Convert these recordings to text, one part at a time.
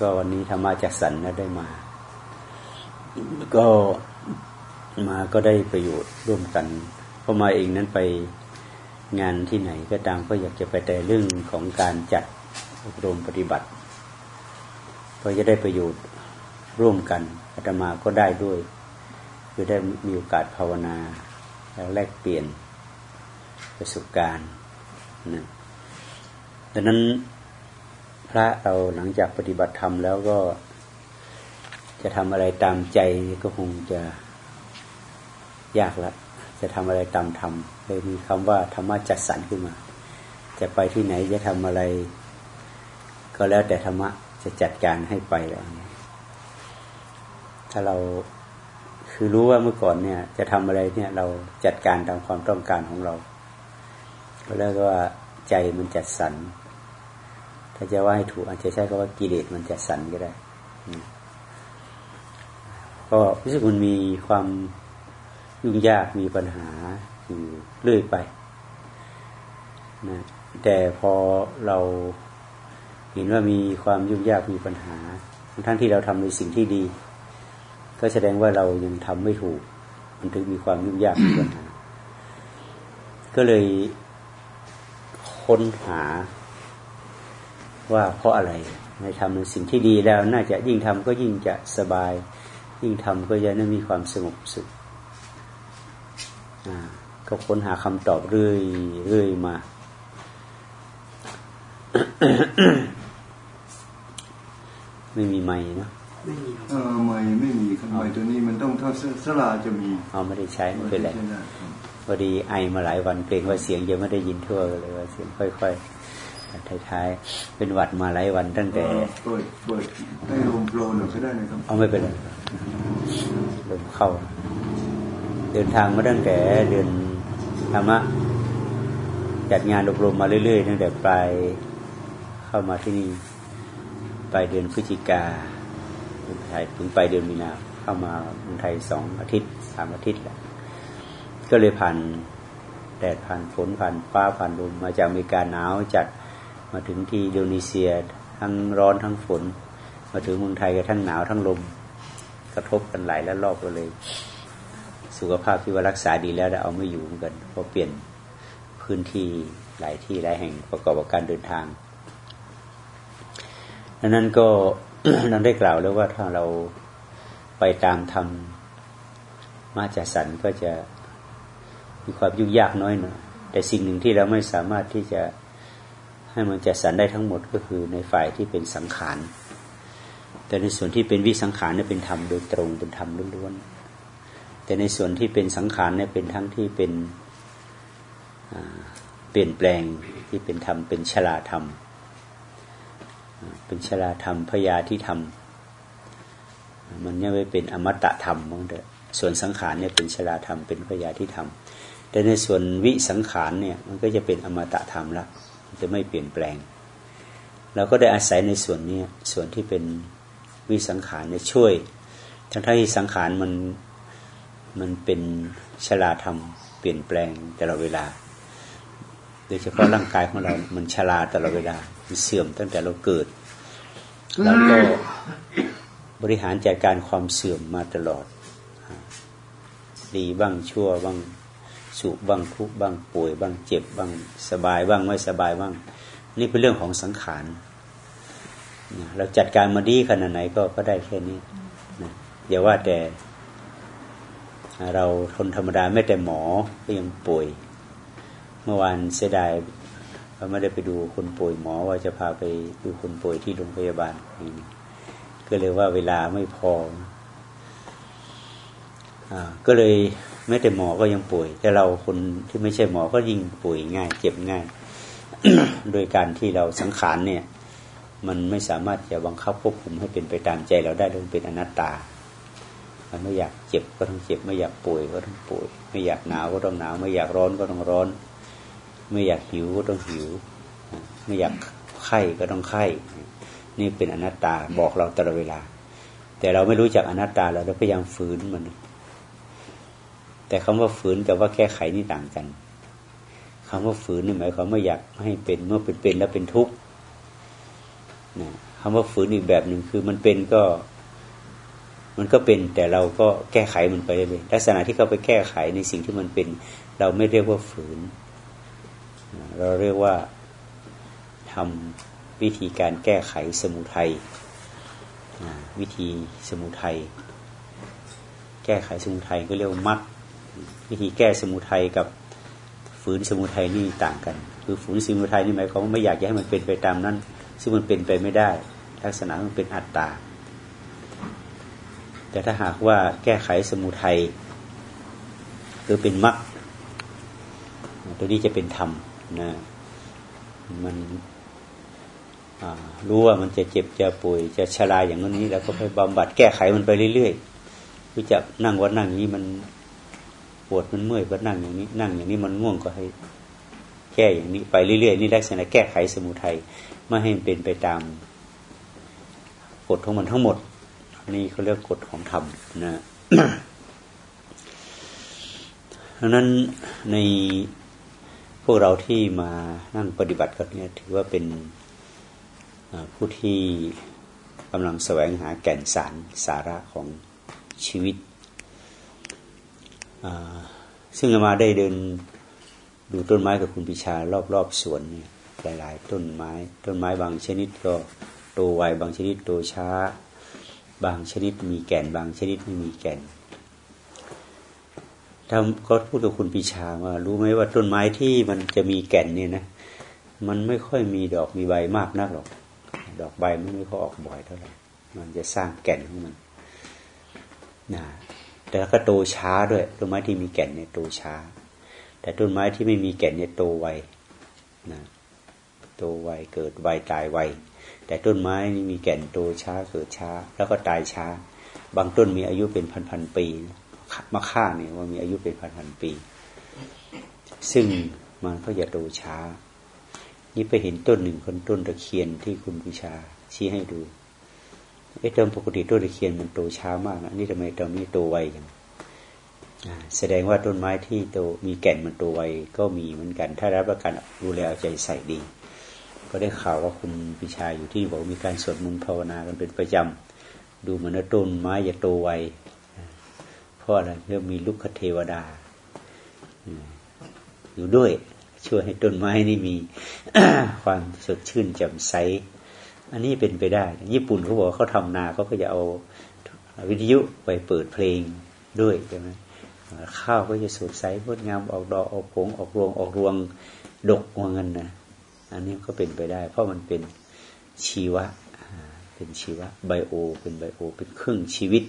ก็วันนี้ธรรมะจัดสรรได้มา ก็มาก็ได้ประโยชน์ร่วมกันเพราะมาเองนั้นไปงานที่ไหนก็ตามก็อยากจะไปแต่เรื่องของการจัดอบรมปฏิบัติก็จะได้ประโยชน์ร่วมกันอาตมาก็ได้ด้วย คือได้มีโอกาสภาวนาแล้วแลกเปลี่ยนประสบการณ์นะดังนั้น ระเราหลังจากปฏิบัติธรรมแล้วก็จะทำอะไรตามใจก็คงจะยากละ จะทำอะไรตามธรรมเลยมีคำว่าธรรมะจัดสรรขึ้นมา จะไปที่ไหนจะทำอะไร ก็แล้วแต่ธรรมะจะจัดการให้ไปแล้ว ถ้าเราคือรู้ว่าเมื่อก่อนเนี่ย จะทำอะไรเนี่ยเราจัดการตามความต้องการของเรา ก็แล้วก็ว่าใจมันจัดสรราจะว่าให้ถูกอาจจะใช้คำว่ากิเลสมันจัดสรรก็ได้ก็รู้สึกมันมีความยุ่งยากมีปัญหาอยู่เรื่อยไปนะแต่พอเราเห็นว่ามีความยุ่งยากมีปัญหา ทั้งที่เราทำในสิ่งที่ดี ก็แสดงว่าเรายังทำไม่ถูก มันถึงมีความยุ่งยากมีปัญหา ก็เลยค้นหา ว่าเพราะอะไรในทำในสิ่งที่ดีแล้ว น่าจะยิ่งทำก็ยิ่งจะสบาย ยิ่งทำก็จะน่ามีความสงบสุขก็ค้นหาคำตอบเรื่อยเรื่อยมา ไม่มีไม่เนาะไม่มีเออไม่ไม่มีครับไม่ตัวนี้มันต้องถ้าสลาจะมีเอาไม่ได้ใช้ไม่เป็นไรพอดีไอมาหลายวันเกรงว่าเสียงจะไม่ได้ยินทั่วเลยว่าเสียงค่อย ๆ ท้ายๆเป็นหวัดมาหลายวันตั้งแต่เปิดเปิดให้ลมโปรหน่อยก็ได้นะครับเอาไม่เป็นไรลมเข้า เดินทางมาตั้งแต่เดือนธรรมะจัดงานอบรมมาเรื่อยๆตั้งแต่ปลายเข้ามาที่นี่ปลายเดือนพฤศจิกาไทยถึงปลายเดือนมีนาเข้ามาเมืองไทยสองอาทิตย์สามอาทิตย์แหละก็เลยผ่านแดดผ่านฝนผ่านฟ้าผ่านลมมาจากอเมริกาหนาวจัด มาถึงที่อินโดนีเซีย ทั้งร้อนทั้งฝน มาถึงเมืองไทยก็ทั้งหนาวทั้งลม กระทบกันหลายแล้วรอบก็เลย สุขภาพที่ว่ารักษาดีแล้วเอาไม่อยู่เหมือนกันเพราะเปลี่ยนพื้นที่หลายที่หลายแห่งประกอบกับการเดินทางดังนั้นก็เราได้กล่าวแล้วว่าถ้าเราไปตามธรรมมาจากสันก็จะมีความยุ่งยากน้อยหน่อยแต่สิ่งหนึ่งที่เราไม่สามารถที่จะ ให้มันจัดสรรได้ทั้งหมดก็คือในฝ่ายที่เป็นสังขาร แต่ในส่วนที่เป็นวิสังขารเนี่ยเป็นธรรมโดยตรงเป็นธรรมล้วนแต่ในส่วนที่เป็นสังขารเนี่ยเป็นทั้งที่เป็นเปลี่ยนแปลงที่เป็นธรรมเป็นชลาธรรม เป็นชลาธรรมพยาที่ธรรมมันยังไม่เป็นอมตะธรรมมั้งเถอะส่วนสังขารเนี่ยเป็นชลาธรรมเป็นพยาที่ธรรมแต่ในส่วนวิสังขารเนี่ยมันก็จะเป็นอมตะธรรมละ จะไม่เปลี่ยนแปลง เราก็ได้อาศัยในส่วนนี้ส่วนที่เป็นวิสังขารเนี่ยช่วย ทั้งที่สังขารมันมันเป็นชราธรรมเปลี่ยนแปลงตลอดเวลา โดยเฉพาะร่างกายของเรา มันชราตลอดเวลา มันเสื่อมตั้งแต่เราเกิด แล้วก็บริหารจัดการความเสื่อมมาตลอด ดีบ้างชั่วบ้าง สุขบ้างทุกบ้างป่วยบ้างเจ็บบ้างสบายบ้างไม่สบายบ้าง นี่เป็นเรื่องของสังขารเราจัดการมาดีขนาดไหนก็ก็ได้แค่นี้อย่าว่าแต่ เราทนธรรมดาไม่แต่หมอก็ยังป่วย เมื่อวานเสียดายเราไม่ได้ไปดูคนป่วยหมอว่าจะพาไปดูคนป่วยที่โรงพยาบาลก็เลยว่าเวลาไม่พออก็เลย ไม่แต่หมอก็ยังป่วย แต่เราคนที่ไม่ใช่หมอก็ยิ่งป่วยง่าย เจ็บง่าย โดยการที่เราสังขารเนี่ย มันไม่สามารถจะบังคับควบคุมให้เป็นไปตามใจเราได้ต้องเป็นอนัตตาไม่อยากเจ็บก็ต้องเจ็บ ไม่อยากป่วยก็ต้องป่วย ไม่อยากหนาวก็ต้องหนาว ไม่อยากร้อนก็ต้องร้อน ไม่อยากหิวก็ต้องหิว ไม่อยากไข้ก็ต้องไข้ นี่เป็นอนัตตาบอกเราตลอดเวลา แต่เราไม่รู้จักอนัตตาเราพยายามฝืนมัน แต่คำว่าฝืนกับว่าแก้ไขนี่ต่างกันคำว่าฝืนนี่หมายความว่าอยากให้เป็นเมื่อเป็นเป็นแล้วเป็นทุกข์คำว่าฝืนอีกแบบหนึ่งคือมันเป็นก็ มันก็เป็น แต่เราก็แก้ไขมันไปเลยลักษณะที่เขาไปแก้ไขในสิ่งที่มันเป็น เราไม่เรียกว่าฝืน เราเรียกว่าทำวิธีการแก้ไขสมุทัยวิธีสมุทัยแก้ไขสมุทัยก็เรียกว่ามัด วิธีแก้สมุทัยกับฝืนสมุทัยนี่ต่างกัน คือฝืนสมุทัยนี่หมายความว่าไม่อยากจะให้มันเป็นไปตามนั้น ซึ่งมันเป็นไปไม่ได้ ลักษณะมันเป็นอัตตา แต่ถ้าหากว่าแก้ไขสมุทัยหรือเป็นมรรคตัวนี้จะเป็นธรรมนะมันรู้ว่ามันจะเจ็บจะป่วยจะชราอย่างนี้แล้วก็ไปบำบัดแก้ไขมันไปเรื่อยๆรู้จักนั่งวันนั่งนี้มัน ปวดมันเมื่อยก็นั่งอย่างนี้ นั่งอย่างนี้มันง่วงก็ให้ แก้อย่างนี้ไปเรื่อยๆนี่ลักษณะแก้ไขสมุทัยไม่ให้เป็นไปตามกฎของมันทั้งหมด นี่เขาเรียกกฎของธรรมนะดังนั้นในพวกเราที่มานั่งปฏิบัติกันเนี่ยถือว่าเป็นผู้ที่กำลังแสวงหาแก่นสารสาระของชีวิต ซึ่งมาได้เดินดูต้นไม้กับคุณปิชารอบๆสวนเนี่ยหลาย ๆ ต้นไม้ ต้นไม้บางชนิดก็โตไวบางชนิดโตช้า บางชนิดมีแก่น บางชนิดไม่มีแก่นถ้าก็พูดกับคุณปิชาว่า รู้ไหมว่าต้นไม้ที่มันจะมีแก่นเนี่ยนะมันไม่ค่อยมีดอกมีใบมากนักหรอก ดอกใบมันไม่ค่อยออกบ่อยเท่าไหร่มันจะสร้างแก่นของมันนะ แต่ก็โตช้าด้วยต้นไม้ที่มีแก่นเนี่ยโตช้า แต่ต้นไม้ที่ไม่มีแก่นเนี่ยโตไวนะโตไวเกิดไวตายไวแต่ต้นไม้นี่มีแก่นโตช้าเกิดช้า แล้วก็ตายช้า บางต้นมีอายุเป็นพันพันปีมะข่าเนี่ยว่ามีอายุเป็นพันพันปี ซึ่งมันก็จะโตช้า นี่ไปเห็นต้นหนึ่งคนต้นตะเคียนที่คุณวิชาชี้ให้ดู ไอ้ต้นปกติต้นตะเคียนมันโตช้ามากนะนี่ทำไมตอนนี้โตไวอย่างแสดงว่าต้นไม้ที่โตมีแก่นมันโตไวก็มีเหมือนกัน ถ้ารับประกันดูแลเอาใจใส่ดี ก็ได้ข่าวว่าคุณพิชาอยู่ที่บอกมีการสวดมนต์ภาวนากันเป็นประจำดูเหมือนต้นไม้จะโตไวเพราะอะไรเพราะมีลุกคเทวดาอยู่ด้วยช่วยให้ต้นไม้นี่มีความสดชื่นแจ่มใส อันนี้เป็นไปได้ ญี่ปุ่นเขาบอกเขาทำนาเขาก็จะเอาวิทยุไปเปิดเพลงด้วยใช่ไหมข้าวก็จะสดใสงดงามออกดอกออกผงออกรวงออกรวงดกวเงินนะอันนี้ก็เป็นไปได้ เพราะมันเป็นชีวะเป็นชีวะไบโอ เป็นไบโอ เป็นเครื่องชีวิต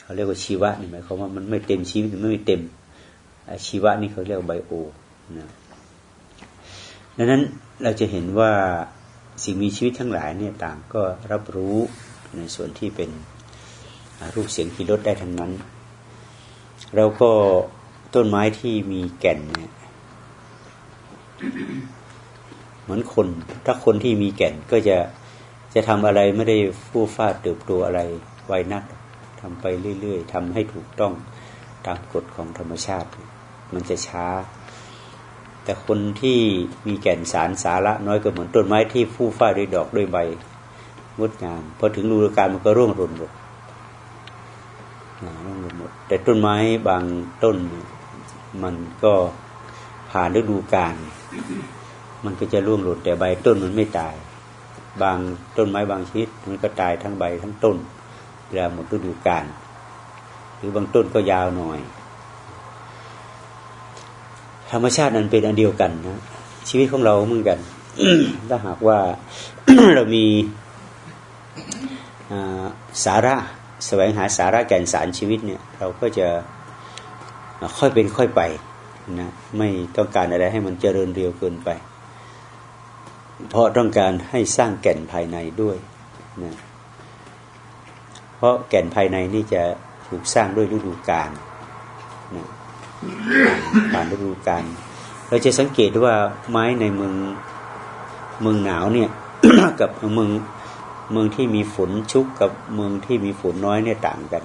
เขาเรียกว่าชีวะนี่หมายความว่ามันไม่เต็มชีวิตมันไม่เต็มชีวะนี่เขาเรียกว่าไบโอนะดังนั้นเราจะเห็นว่า สิ่งมีชีวิตทั้งหลายเนี่ยต่างก็รับรู้ในส่วนที่เป็นรูปเสียงที่ลดได้ทั้งนั้นเราก็ต้นไม้ที่มีแก่นเนี่ยเหมือนคน ถ้าคนที่มีแก่นก็จะจะทำอะไรไม่ได้ฟู่ฟาดเติบโตอะไรไวนักทำไปเรื่อยๆทำให้ถูกต้องตามกฎของธรรมชาติ มันจะช้า แต่คนที่มีแก่นสารสาระน้อยก็เหมือนต้นไม้ที่ฟู่ฟ้าด้วยดอกด้วยใบงดงามพอถึงฤดูกาลมันก็ร่วงหล่นหมดร่วงหล่นหมด แต่ต้นไม้บางต้นมันก็ผ่านฤดูกาลมันก็จะร่วงหล่นแต่ใบต้นมันไม่ตาย บางต้นไม้บางชนิดมันก็ตายทั้งใบทั้งต้นเวลาหมดฤดูกาลหรือบางต้นก็ยาวหน่อย ธรรมชาตินั้นเป็นอันเดียวกันนะชีวิตของเราเหมือนกันถ้าหากว่าเรามีสาระแสวงหาสาระแก่นสารชีวิตเนี่ย เราก็จะค่อยเป็นค่อยไปนะไม่ต้องการอะไรให้มันเจริญเร็วเกินไป เพราะต้องการให้สร้างแก่นภายในด้วยนะเพราะแก่นภายในนี่จะถูกสร้างด้วยฤดูกาลนะ ผ่านฤดูกาลเราจะสังเกตว่าไม้ในเมืองเมืองหนาวเนี่ย กับเมืองเมืองที่มีฝนชุกกับเมืองที่มีฝนน้อยเนี่ยต่างกัน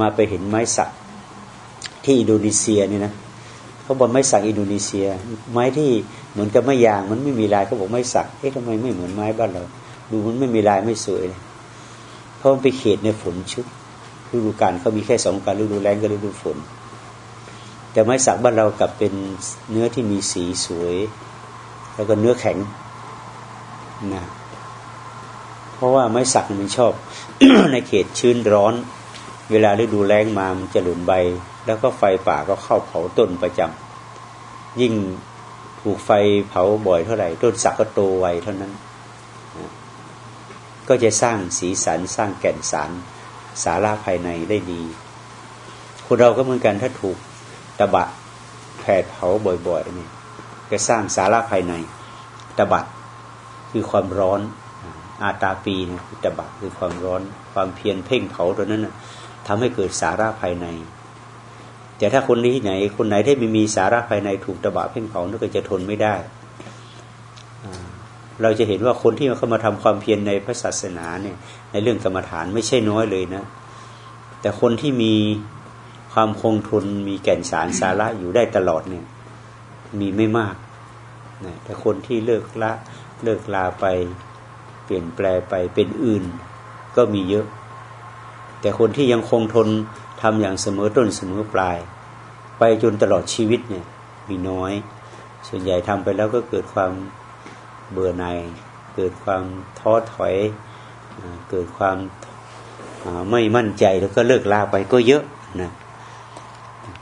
มาไปเห็นไม้สักที่อินโดนีเซียเนี่ยนะเขาบอกไม้สักอินโดนีเซีย ไม้ที่เหมือนกับไม้ยางมันไม่มีลายเขาบอกไม้สักเอ๊ะทำไมไม่เหมือนไม้บ้านเรา ดูมันไม่มีลายไม่สวยเลยเพราะมันไปเขตในฝนชุดฤดูกาลเขามีแค่สองการฤดูแล้งกับฤดูฝน แต่ไม้สักบ้านเรากับเป็นเนื้อที่มีสีสวย แล้วก็เนื้อแข็งนะเพราะว่าไม้สักมันชอบ ในเขตชื้นร้อน เวลาฤดูแล้งมามันจะหลุนใบ แล้วก็ไฟป่าก็เข้าเผาต้นประจำยิ่งถูกไฟเผาบ่อยเท่าไหร่ ต้นสักก็โตไวเท่านั้น ก็จะสร้างสีสันสร้างแก่นสารสาระภายในได้ดีคนเราก็เหมือนกันถ้าถูก ตะบะแผดเผาบ่อยๆนี่จะสร้างสาระภายในตะบะคือความร้อนอาตาปีนี่ยตะบะคือความร้อน ความเพียรเพ่งเผาตัวนั้นนะทำให้เกิดสาระภายใน แต่ถ้าคนนี้ไหน คนไหนที่ไม่มีสาระภายในถูกตะบะเพ่งเผานั่นก็จะทนไม่ได้ เราจะเห็นว่าคนที่เข้ามาทำความเพียรในพระศาสนาเนี่ยในเรื่องกรรมฐานไม่ใช่น้อยเลยนะ แต่คนที่มี ความคงทนมีแก่นสารสาระอยู่ได้ตลอดเนี่ย มีไม่มากนะแต่คนที่เลิกละเลิกลาไปเปลี่ยนแปลไปเป็นอื่น ก็มีเยอะ แต่คนที่ยังคงทนทำอย่างเสมอต้นเสมอปลาย ไปจนตลอดชีวิตเนี่ย มีน้อย ส่วนใหญ่ทำไปแล้วก็เกิดความเบื่อหน่ายเกิดความท้อถอย เกิดความไม่มั่นใจแล้วก็เลิกลาไปก็เยอะนะ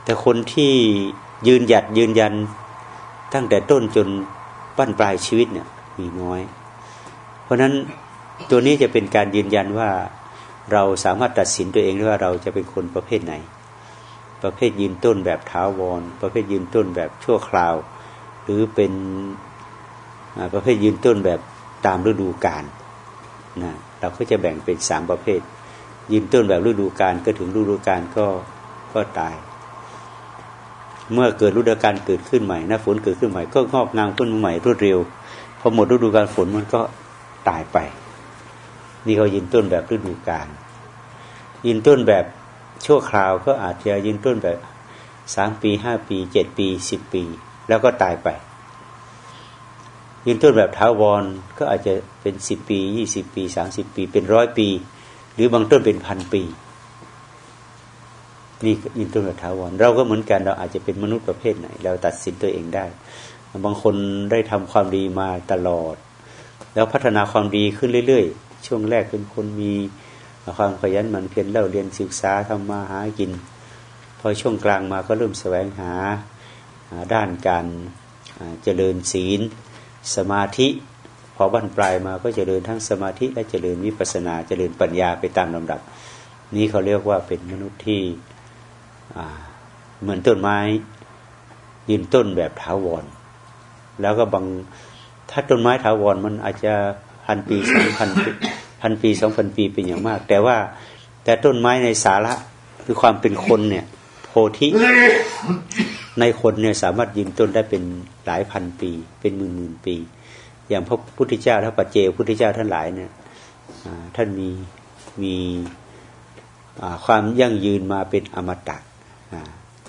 แต่คนที่ยืนหยัดยืนยันตั้งแต่ต้นจนปั้นปลายชีวิตเนี่ยมีน้อย เพราะฉะนั้นตัวนี้จะเป็นการยืนยันว่าเราสามารถตัดสินตัวเองได้ว่าเราจะเป็นคนประเภทไหน ประเภทยืนต้นแบบท้าวร ประเภทยืนต้นแบบชั่วคราว หรือเป็นประเภทยืนต้นแบบตามฤดูกาลนะเราก็จะแบ่งเป็นสามประเภท ยืนต้นแบบฤดูกาลก็ถึงฤดูกาลก็ก็ตาย เมื่อเกิดฤดูกาลเกิดขึ้นใหม่นะฝนเกิดขึ้นใหม่ก็งอกงามขึ้นใหม่รวดเร็วพอหมดฤดูกาลฝนมันก็ตายไป นี่เขายืนต้นแบบฤดูกาลยืนต้นแบบชั่วคราวก็อาจจะยืนต้นแบบสามปีห้าปีเจ็ดปีสิบปี แล้วก็ตายไปยืนต้นแบบท้าวรก็อาจจะเป็นสิบปียี่สิบปีสามสิบปี เป็นร้อยปี หรือบางต้นเป็นพันปี นี่ยืนต้นแบบท้าวรเราก็เหมือนกันเราอาจจะเป็นมนุษย์ประเภทไหน เราตัดสินตัวเองได้ บางคนได้ทำความดีมาตลอด แล้วพัฒนาความดีขึ้นเรื่อยๆ ช่วงแรกเป็นคนมีความขยันหมั่นเพียรเล่าเรียนศึกษาทำมาหากิน พอช่วงกลางมาก็เริ่มแสวงหาด้านการเจริญศีล สมาธิพอบั้นปลายมาก็จเจริญทั้งสมาธิและเจริญวิปัสนาเจริญปัญญาไปตามลำดับ นี้เขาเรียกว่าเป็นมนุษย์ที่ เหมือนต้นไม้ยืนต้นแบบถาวร แล้วก็บางถ้าต้นไม้ถาวรมันอาจจะพันปีสองพันพันปีสองพันปีเป็นอย่างมาก แต่ว่าแต่ต้นไม้ในสาระคือความเป็นคนเนี่ย โพธิในคนเนี่ยสามารถยืนต้นได้เป็นหลายพันปี เป็นหมื่นหมื่นปี อย่างพระพุทธเจ้าถ้าปัจเจกพุทธเจ้าท่านหลายเนี่ยท่านมีมีความยั่งยืนมาเป็นอมตะ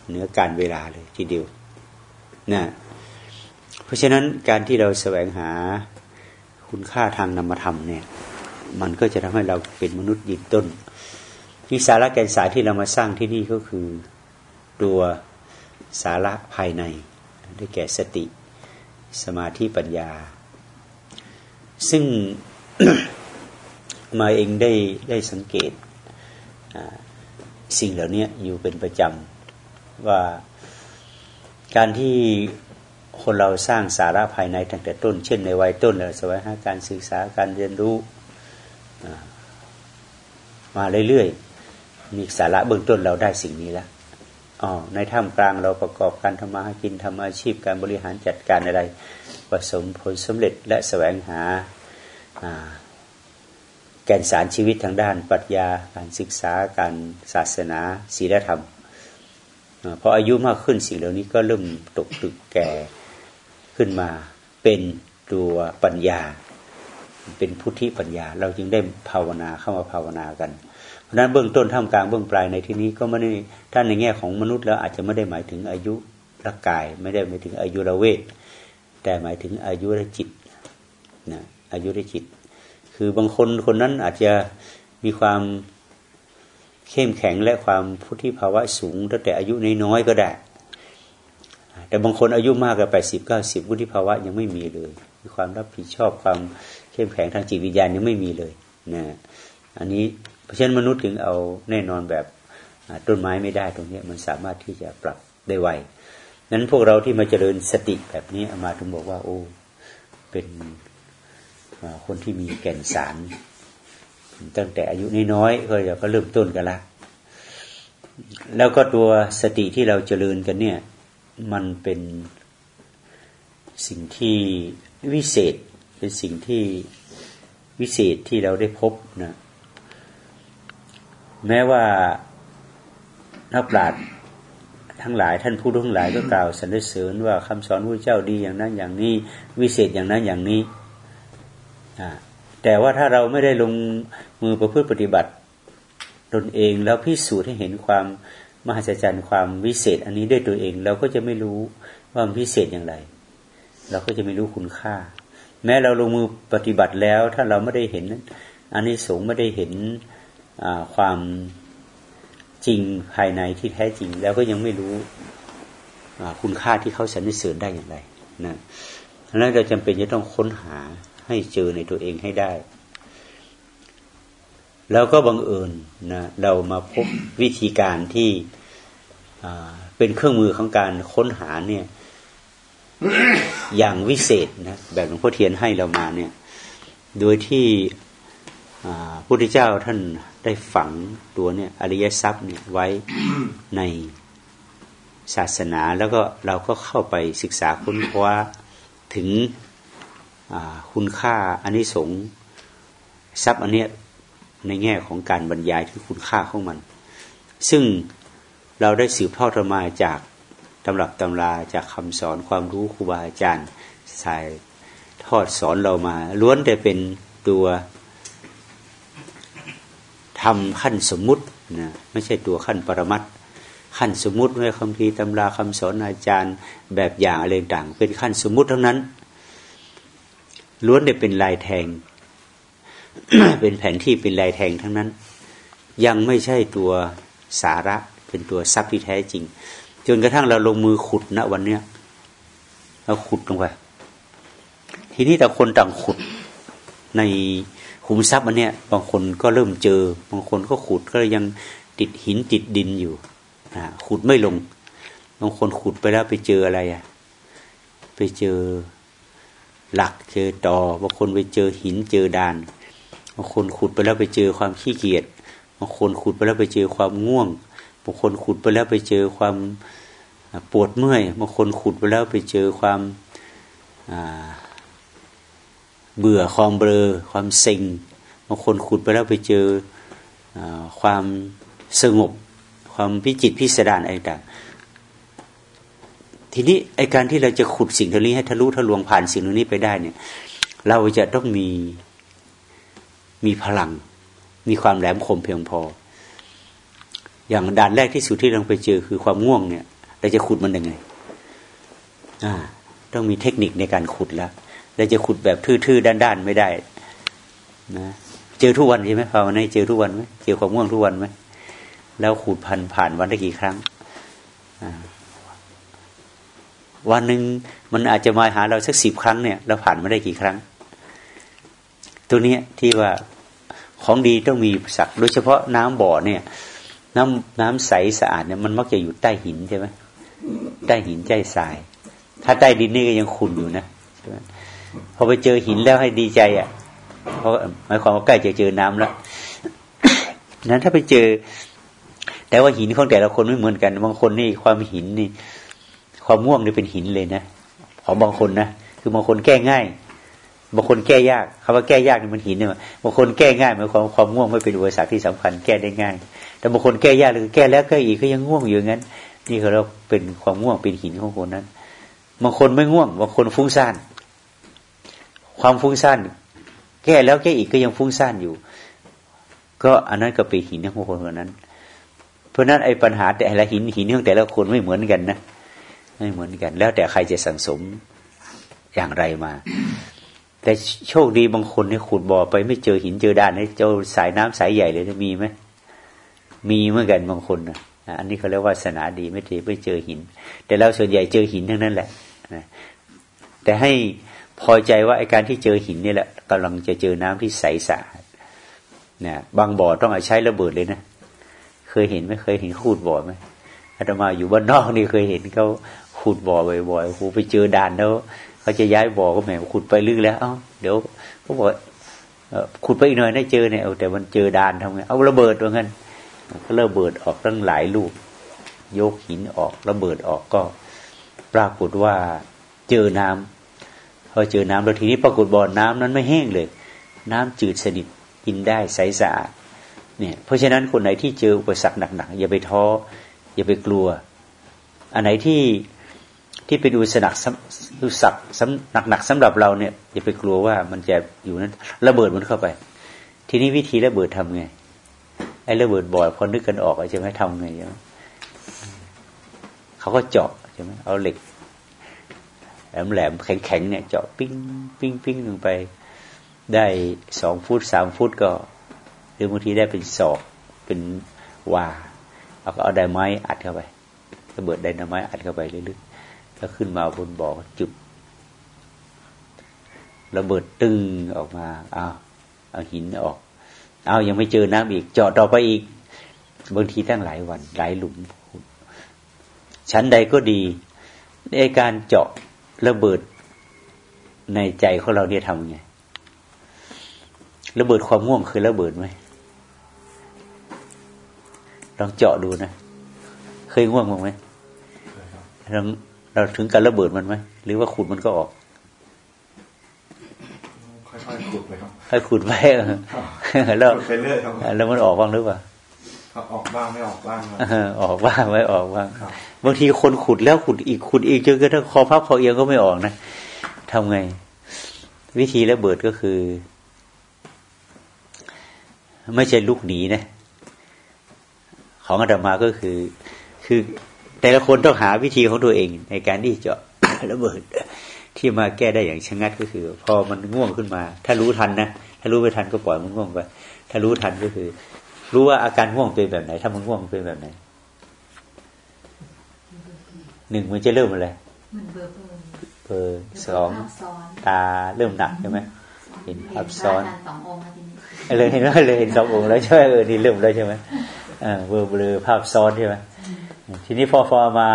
เหนือการเวลาเลยทีเดียวนะเพราะฉะนั้นการที่เราแสวงหาคุณค่าทางนามธรรมเนี่ย มันก็จะทำให้เราเป็นมนุษย์ยืนต้นมีสาระแกนสายที่เรามาสร้างที่นี่ก็คือตัวสาระภายในได้แก่สติ สมาธิปัญญา ซึ่งมาเองได้ได้สังเกตสิ่งเหล่านี้อยู่เป็นประจำ ว่าการที่คนเราสร้างสาระภายในตั้งแต่ต้น เช่นในวัยต้นเราสวายหาการศึกษาการเรียนรู้มาเรื่อยๆมีสาระเบื้องต้นเราได้สิ่งนี้แล้วอ๋อในท่ามกลางเราประกอบการทำมาหากินทำอาชีพการบริหารจัดการอะไรประสมผลสำเร็จและแสวงหาแก่นสารชีวิตทางด้านปรัชญาการศึกษาการศาสนาศีลธรรม พออายุมากขึ้นสิ่งเหล่านี้ก็เริ่มตกตึกแก่ขึ้นมาเป็นตัวปัญญา เป็นพุทธิปัญญา เราจึงได้ภาวนาเข้ามาภาวนากัน เพราะนั้นเบื้องต้นท่ามกลางเบื้องปลายในที่นี้ก็ไม่ได้ท่านในแง่ของมนุษย์แล้วอาจจะไม่ได้หมายถึงอายุร่างกาย ไม่ได้หมายถึงอายุระเวทแต่หมายถึงอายุระจิตนะอายุระจิตคคือบางคนคนนั้นอาจจะมีความ เข้มแข็งและความพุทธิภาวะสูงตั้งแต่อายุน้อยๆก็ได้ แต่บางคนอายุมากกว่าแปดสิบเก้าสิบวุฒิภาวะยังไม่มีเลย มีความรับผิดชอบความเข้มแข็งทางจิตวิญญาณยังไม่มีเลยนะอันนี้เพราะฉะนั้นมนุษย์ถึงเอาแน่นอนแบบต้นไม้ไม่ได้ตรงนี้มันสามารถที่จะปรับได้ไวนั้นพวกเราที่มาเจริญสติแบบนี้มาถึงบอกว่า โอ้เป็นคนที่มีแก่นสาร ตั้งแต่อายุน้อยๆก็จะก็เริ่มต้นกันละแล้วก็ตัวสติที่เราเจริญกันเนี่ย มันเป็นสิ่งที่วิเศษ เป็นสิ่งที่วิเศษที่เราได้พบนะแม้ว่านักปราชญ์ทั้งหลายท่านผู้ทั้งหลายก็กล่าวสรรเสริญว่าคำสอนพระเจ้าดีอย่างนั้นอย่างนี้ วิเศษอย่างนั้นอย่างนี้แต่ว่าถ้าเราไม่ได้ลง มือประพฤติปฏิบัติตนเองแล้วพิสูจน์ให้เห็นความมหัศจรรย์ความวิเศษ อันนี้ด้วยตัวเองเราก็จะไม่รู้ว่ามันพิเศษอย่างไร เราก็จะไม่รู้คุณค่า แม้เราลงมือปฏิบัติแล้ว ถ้าเราไม่ได้เห็นอันนี้สงไม่ได้เห็นความจริงภายในที่แท้จริง แล้วก็ยังไม่รู้คุณค่าที่เขาสรรเสริญได้อย่างไรนะดังนั้นเราจำเป็นจะต้องค้นหาให้เจอในตัวเองให้ได้ แล้วก็บังเอิญนะเรามาพบวิธีการที่เป็นเครื่องมือของการค้นหาเนี่ย อย่างวิเศษนะแบบหลวงพ่อเทียนให้เรามาเนี่ย โดยที่พระพุทธเจ้าท่านได้ฝังตัวเนี่ยอริยทรัพย์เนี่ยไว้ในศาสนาแล้วก็เราก็เข้าไปศึกษาค้นคว้าถึงคุณค่าอันนี้สงทรัพย์อันเนี้ย ในแง่ของการบรรยายถึงคุณค่าของมัน ซึ่งเราได้สืบทอดมาจากตำรับตำราจากคำสอนความรู้ครูบาอาจารย์สายทอดสอนเรามา ล้วนแต่เป็นตัวทำขั้นสมมุตินะไม่ใช่ตัวขั้นปรมัตขั้นสมมุติไม่คำพีตำราคำสอนอาจารย์แบบอย่างอะไรต่างเป็นขั้นสมมุติทั้งนั้น ล้วนได้เป็นลายแทง เป็นแผนที่เป็นลายแทงทั้งนั้น ยังไม่ใช่ตัวสาระเป็นตัวทรัพย์ที่แท้จริง จนกระทั่งเราลงมือขุดณวันเนี้ยเราขุดลงไปทีนี้แต่คนต่างขุดในขุมทรัพย์อันเนี้ยบางคนก็เริ่มเจอ บางคนก็ขุดก็ยังติดหินติดดินอยู่ขุดไม่ลง บางคนขุดไปแล้วไปเจออะไรอะไปเจอหลักเจอตอบางคนไปเจอหินเจอดาน บางคนขุดไปแล้วไปเจอความขี้เกียจบางคนขุดไปแล้วไปเจอความง่วงบางคนขุดไปแล้วไปเจอความปวดเมื่อยบางคนขุดไปแล้วไปเจอความเบื่อความเบลอความเซ็งบางคนขุดไปแล้วไปเจออความสงบ ความพิจิตพิสดารอะไรต่างทีนี้ไอการที่เราจะขุดสิ่งเหล่านี้ให้ทะลุทะลวงผ่านสิ่งเหล่านี้ไปได้เนี่ย เราจะต้องมี มีพลัง มีความแหลมคมเพียงพอ อย่างด่านแรกที่สุดที่เราไปเจอคือความง่วงเนี่ย เราจะขุดมันยังไงอ่าต้องมีเทคนิคในการขุดแล้วเราจะขุดแบบทื่อๆด้านๆไม่ได้ นะเจอทุกวันใช่ไหมภาวนาเจอทุกวันไหมเจอความง่วงทุกวันไหมแล้วขุดพันผ่านวันได้กี่ครั้งวันหนึ่งมันอาจจะมาหาเราสักสิบครั้งเนี่ยเราผ่านมาได้กี่ครั้ง ตัวนี้ที่ว่าของดีต้องมีสัก โดยเฉพาะน้ำบ่อเนี่ย น้ำน้ำใสสะอาดเนี่ยมันมักจะอยู่ใต้หินใช่ไหมใต้หินใต้ทราย ถ้าใต้ดินนี่ก็ยังขุ่นอยู่นะพอไปเจอหินแล้วให้ดีใจอะเพราะหมายความว่าใกล้จะเจอน้ำแล้วนั้นถ้าไปเจอ แต่ว่าหินของแต่ละคนไม่เหมือนกัน บางคนนี่ความหินนี่ ความม่วงนี่เป็นหินเลยนะของบางคนนะคือบางคนแก้ง่าย บางคนแก้ยากคำว่าแก้ยากนี่มันหินเนี่ยบางคนแก้ง่ายหมายความความง่วงไม่เป็นอุปสรรคที่สำคัญแก้ได้ง่าย แต่บางคนแก้ยากหรือแก้แล้วแก้อีกก็ยังง่วงอยู่งั้น นี่เขาเราเป็นความง่วงเป็นหินของคนนั้นบางคนไม่ง่วงบางคนฟุ้งซ่านความฟุ้งซ่านแก้แล้วแก้อีกก็ยังฟุ้งซ่านอยู่ ก็อันนั้นก็เป็นหินของคนคนนั้น เพราะนั้นไอ้ปัญหาแต่ละหินหินของแต่ละคนไม่เหมือนกันนะไม่เหมือนกัน แล้วแต่ใครจะสังสมอย่างไรมา แต่โชคดีบางคนเนี่ยขุดบ่อไปไม่เจอหินเจอด่านเนี่ยเจอสายน้ำสายใหญ่เลยนะมีไหมมีเหมือนกันบางคนนะอันนี้เขาเรียกว่าศาสนาดีไม่เจอไม่เจอหิน แต่เราส่วนใหญ่เจอหินทั้งนั้นแหละแต่ให้พอใจว่าไอการที่เจอหินนี่แหละกำลังจะเจอน้ำที่ใสสะอาดนะบางบ่อต้องใช้ระเบิดเลยนะเคยเห็นไหมเคยเห็นขุดบ่อไหมอาตมาอยู่บ้านนอกนี่เคยเห็นเขาขุดบ่อบ่อยๆโอ้ไปเจอด่านแล้วเขาจะย้ายบ่อก็แหมขุดไปลึกแล้ว เอ้าเดี๋ยวเขาบอกขุดไปอีกหน่อยได้เจอเนี่ยแต่มันเจอดานทำไงเอาระเบิดว่างั้นก็ระเบิดออกตั้งหลายลูกยกหินออกระเบิดออกก็ ปรากฏว่าเจอน้ำพอเจอน้ำแล้วทีนี้ปรากฏบ่อน้ำนั้นไม่แห้งเลย น้ำจืดสนิทกินได้ใสสะอาดเนี่ย เพราะฉะนั้นคนไหนที่เจออุปสรรคหนักๆอย่าไปท้ออย่าไปกลัว อันไหนที่ ที่เป็นอุปสรรคอุปสรรคหนักๆสำหรับเราเนี่ยอย่าไปกลัวว่ามันจะอยู่นั้นระเบิดมันเข้าไป ทีนี้วิธีระเบิดทำไงไอ้ระเบิดบ่อยพอนึกกันออกใช่ไหมทำไงใช่ไหมเขาก็เจาะใช่ไหมเอาเหล็กแหลมแหลมแข็งแข็งเนี่ยเจาะปิ้งปิ้งปิ้งลงไป ได้สองฟุตสามฟุตก็หรือบางทีได้เป็นศอกเป็นวาเราก็เอาไดไม้อัดเข้าไประเบิดไดนาไม้อัดเข้าไปลึก ล้วขึ้นมาบนบ่อจุดระเบิดตึงออกมาอ้าวเอาหินออกเอายังไม่เจอน้ำอีกเจาะต่อไปอีก บางทีตั้งหลายวัน หลายหลุมชั้นใดก็ดีในการเจาะระเบิดในใจของเราเนี่ยทำไงระเบิดความง่วงเคยระเบิดไหมลองเจาะดูนะ เคยง่วงบ้งไหมเรา เราถึงการระเบิดมันไหมหรือว่าขุดมันก็ออกค่อยๆขุดไปครับค่อยขุดไปแล้วแล้วมันออกบ้างหรือเปล่าออกบ้างไม่ออกบ้างออกบ้างไม่ออกบ้างบางทีคนขุดแล้วขุดอีกขุดอีกจนกระทั่งคอพับคอเอียงก็ไม่ออกนะทำไง วิธีระเบิดก็คือ ไม่ใช่ลูกหนีนะ ของอาตมาก็คือ คือ แต่ละคนต้องหาวิธีของตัวเอง ในการที่จะระเบิดที่มาแก้ได้อย่างชะงัดก็คือ พอมันง่วงขึ้นมา ถ้ารู้ทันนะถ้ารู้ไม่ทันก็ปล่อยมันง่วงไป ถ้ารู้ทันก็คือ รู้ว่าอาการง่วงเป็นแบบไหน ถ้ามันง่วงเป็นแบบไหนหนึ่งมันจะเริ่มอะไรเบอร์สองตาเริ่มหนักใช่ไหมเห็นภาพซ้อนเลยเห็นว่าเลยเห็นสององค์แล้วใช่ไหมเออนี่เริ่มแล้วใช่ไหมเบอร์เบลอภาพซ้อนใช่ไหม ทีนี้พอพอมา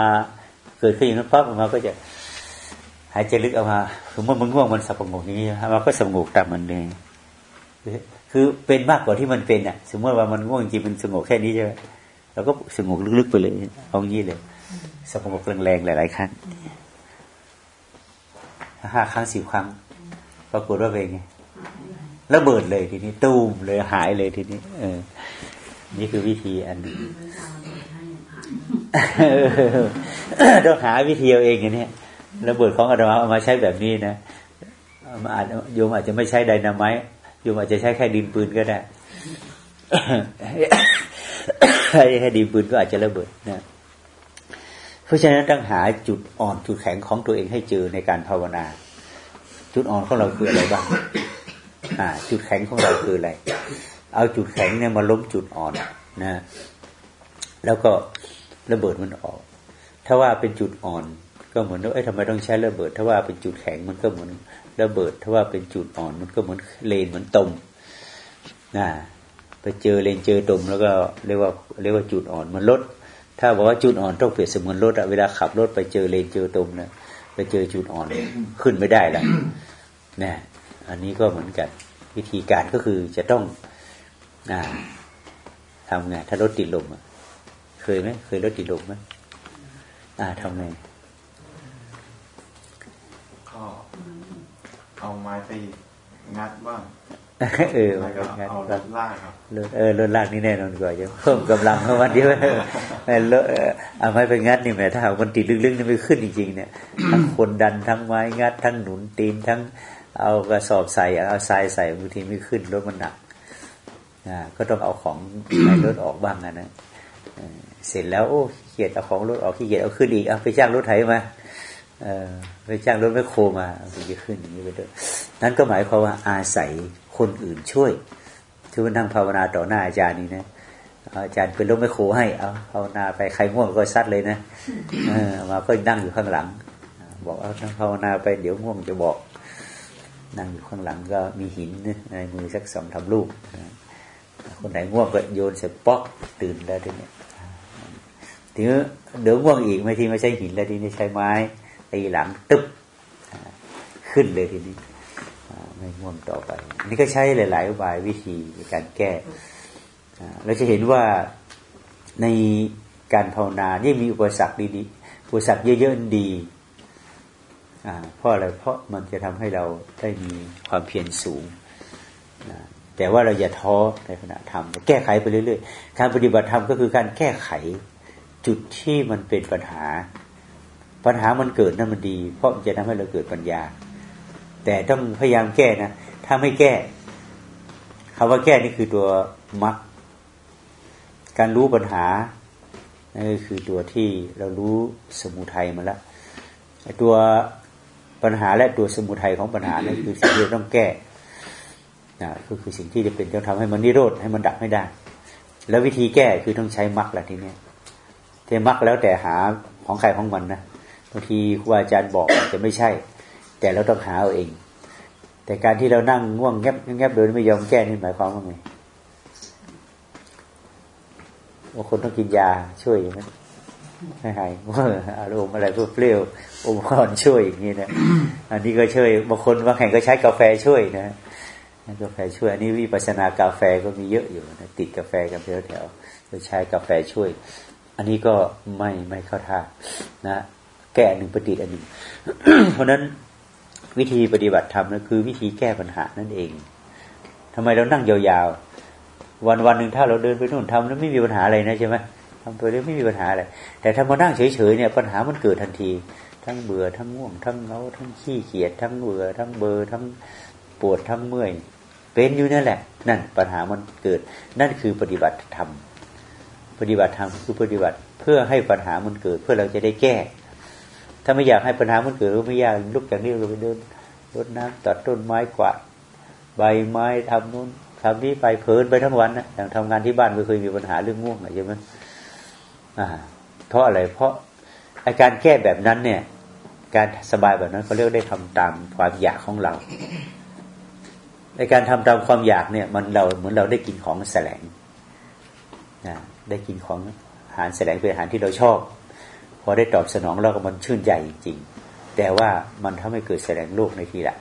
เกิดขึ้นนั้นปั๊บมาก็จะหายใจลึกออกมาสมมติมันง่วงมันสงบอย่างนี้มันก็สงบตามมันเองคือเป็นมากกว่าที่มันเป็นอะ สมมติว่ามันง่วงจริงมันสงบแค่นี้ใช่ไหมเราก็สงบลึกๆไปเลยเอางี้เลยสงบแรงๆหลายๆครั้งห้าครั้งสิบครั้งปรากฏว่าเป็นไงระเบิดเลยทีนี้ ตูมเลยหายเลยทีนี้ เออ นี่คือวิธีอันนี้ ต้องหาวิธีเอาเองอย่างนี้ระเบิดของอาตมาเอามาใช้แบบนี้นะอาจโยมอาจจะไม่ใช้ไดนาไมต์โยมอาจจะใช้แค่ดินปืนก็ได้แค่ดินปืนก็อาจจะระเบิดนะเพราะฉะนั้นต้องหาจุดอ่อนจุดแข็งของตัวเองให้เจอในการภาวนา จุดอ่อนของเราคืออะไรบ้างอ่า จุดแข็งของเราคืออะไร เอาจุดแข็งเนี่ยมาล้มจุดอ่อนนะแล้วก็ ระเบิดมันออก ถ้าว่าเป็นจุดอ่อน ก็เหมือนว่าเอ้ยทำไมต้องใช้ระเบิด ถ้าว่าเป็นจุดแข็งมันก็เหมือนระเบิด ถ้าว่าเป็นจุดอ่อนมันก็เหมือนเลนเหมือนตมนะไปเจอเลนเจอตมแล้วก็เรียกว่าเรียกว่าจุดอ่อนมันลด ถ้าบอกว่าจุดอ่อนต้องเปรียบเสมือนรถอะเวลาขับรถไปเจอเลนเจอตมนะไปเจอจุดอ่อนขึ้นไม่ได้แล้วนะอันนี้ก็เหมือนกันวิธีการก็คือจะต้องทำไงถ้ารถติดลมอะ เคยไหมเคยรถติดลมไหมอ่าทำไงก็เอาไม้ไปงัดบ้างเออมางัดเอารถลากครับเออรถลากนี่แน่นอนกว่าจะเพิ่มกำลังเข้ามาเยอะเอาไม้ไปงัดนี่แม่ถ้าหากมันติดลึกๆนี่ไม่ขึ้นจริงๆเนี่ยทั้งคนดันทั้งไม้งัด ทั้งหนุนตีนทั้งเอากระสอบใส่เอาทรายใส่บางทีไม่ขึ้นรถมันหนักอ่าก็ต้องเอาของในรถออกบ้างนะ เสร็จแล้วโอ้เกียดเอาของรถออกขี้เกียจเอาขึ้นอีกเอาไปจ้างรถไถมาเออไปจ้างรถแมคโครมาถึงจะขึ้นอย่างนี้ไปด้วยนั่นก็หมายความว่าอาศัยคนอื่นช่วยที่ว่านั่งภาวนาต่อหน้าอาจารย์นี่นะอาจารย์เป็นลูกไม่โคให้เอาภาวนาไปใครง่วงก็ซัดเลยนะเออมาก็นั่งอยู่ข้างหลัง บอกเอาภาวนาไปเดี๋ยวง่วงจะบอก นั่งอยู่ข้างหลังก็มีหินในมือสักสองทำลูกคนไหนง่วงก็โยนเสร็จป๊อกตื่นแล้วทีนี้ ถึงเดี๋ยวง่วงอีกไม่ทีไม่ใช่หินแล้วทีนี้ใช้ไม้ตีหลังตึ๊บขึ้นเลยทีนี้ไม่ง่วงต่อไป นี่ก็ใช้หลายๆอุบายวิธีในการแก้เราจะเห็นว่าในการภาวนานี่มีอุปสรรคดีๆอุปสรรคเยอะๆดีเพราะอะไรเพราะมันจะทำให้เราได้มีความเพียรสูงแต่ว่าเราอย่าท้อในขณะทำแก้ไขไปเรื่อยๆการปฏิบัติธรรมก็คือการแก้ไข จุดที่มันเป็นปัญหา ปัญหามันเกิดนั่นมันดี เพราะมันจะทำให้เราเกิดปัญญา แต่ต้องพยายามแก้นะ ถ้าไม่แก้คำว่าแก้นี่คือตัวมักการรู้ปัญหานั่นก็คือตัวที่เรารู้สมุทัยมาแล้วตัวปัญหาและตัวสมุทัยของปัญหานั่นคือสิ่งที่ต้องแก้นะก็คือสิ่งที่จะเป็นต้องทำให้มันนิโรธให้มันดับไม่ได้ แล้ววิธีแก้คือต้องใช้มรรคแหละทีนี้ เทมรรคแล้วแต่หาของใครของมันนะบางทีครูอาจารย์บอกจะไม่ใช่ แต่เราต้องหาเอาเอง แต่การที่เรานั่งง่วงแงบแงบโดยไม่ยอมแก้นี่หมายความว่าไงบาคนต้องกินยาช่วยอย่างนั้นไม่หายว่าอารมณ์อะไรเพื่อเปรี้ยวอุปกรณ์ช่วยอย่างนี้นะอันนี้ก็ช่วยบางคนบางแห่งก็ใช้กาแฟช่วยนะกาแฟช่วยอันนี้วิปัสสนากาแฟก็มีเยอะอยู่นะติดกาแฟกันแถวแถวใช้กาแฟช่วย อันนี้ก็ไม่ไม่เข้าท่านะ แก้หนึ่งปฏิอันหนึ่ง เพราะนั้นวิธีปฏิบัติธรรมนั่นคือวิธีแก้ปัญหานั่นเองทำไมเรานั่งยาวๆ วันวันหนึ่งถ้าเราเดินไปนู่นทำแล้วไม่มีปัญหาอะไรนะใช่ไหมทำไปเรื่อยไม่มีปัญหาอะไร แต่ถ้ามานั่งเฉยๆเนี่ยปัญหามันเกิดทันที ทั้งเบื่อทั้งง่วง ทั้งเงาทั้งขี้เกียจทั้งเบื่อทั้งเบอร์ทั้งปวดทั้งเมื่อย เป็นอยู่นั่นแหละ นั่นปัญหามันเกิด นั่นคือปฏิบัติธรรม ปฏิบัติธรรมคือปฏิบัติ เพื่อให้ปัญหามันเกิด เพื่อเราจะได้แก้ ถ้าไม่อยากให้ปัญหามันเกิดก็ไม่ยากลุกจากนี้เราไปเดินรดน้ำตัดต้นไม้กวาดใบไม้ทำนู้นทำนี้ไปเพลินไปทั้งวันนะอย่างทำงานที่บ้านไม่เคยมีปัญหาเรื่องง่วงใช่ไหมอ่าเพราะอะไรเพราะอาการแก้แบบนั้นเนี่ย การสบายแบบนั้นเขาเรียกได้ทำตามความอยากของเราในการทำตามความอยากเนี่ย มันเราเหมือนเราได้กินของแสลงนะ ได้กินของอาหารแสลงเป็นอาหารที่เราชอบ พอได้ตอบสนองเราก็มันชื่นใจจริงๆแต่ว่ามันทำให้เกิดแสลงโลกในทีละ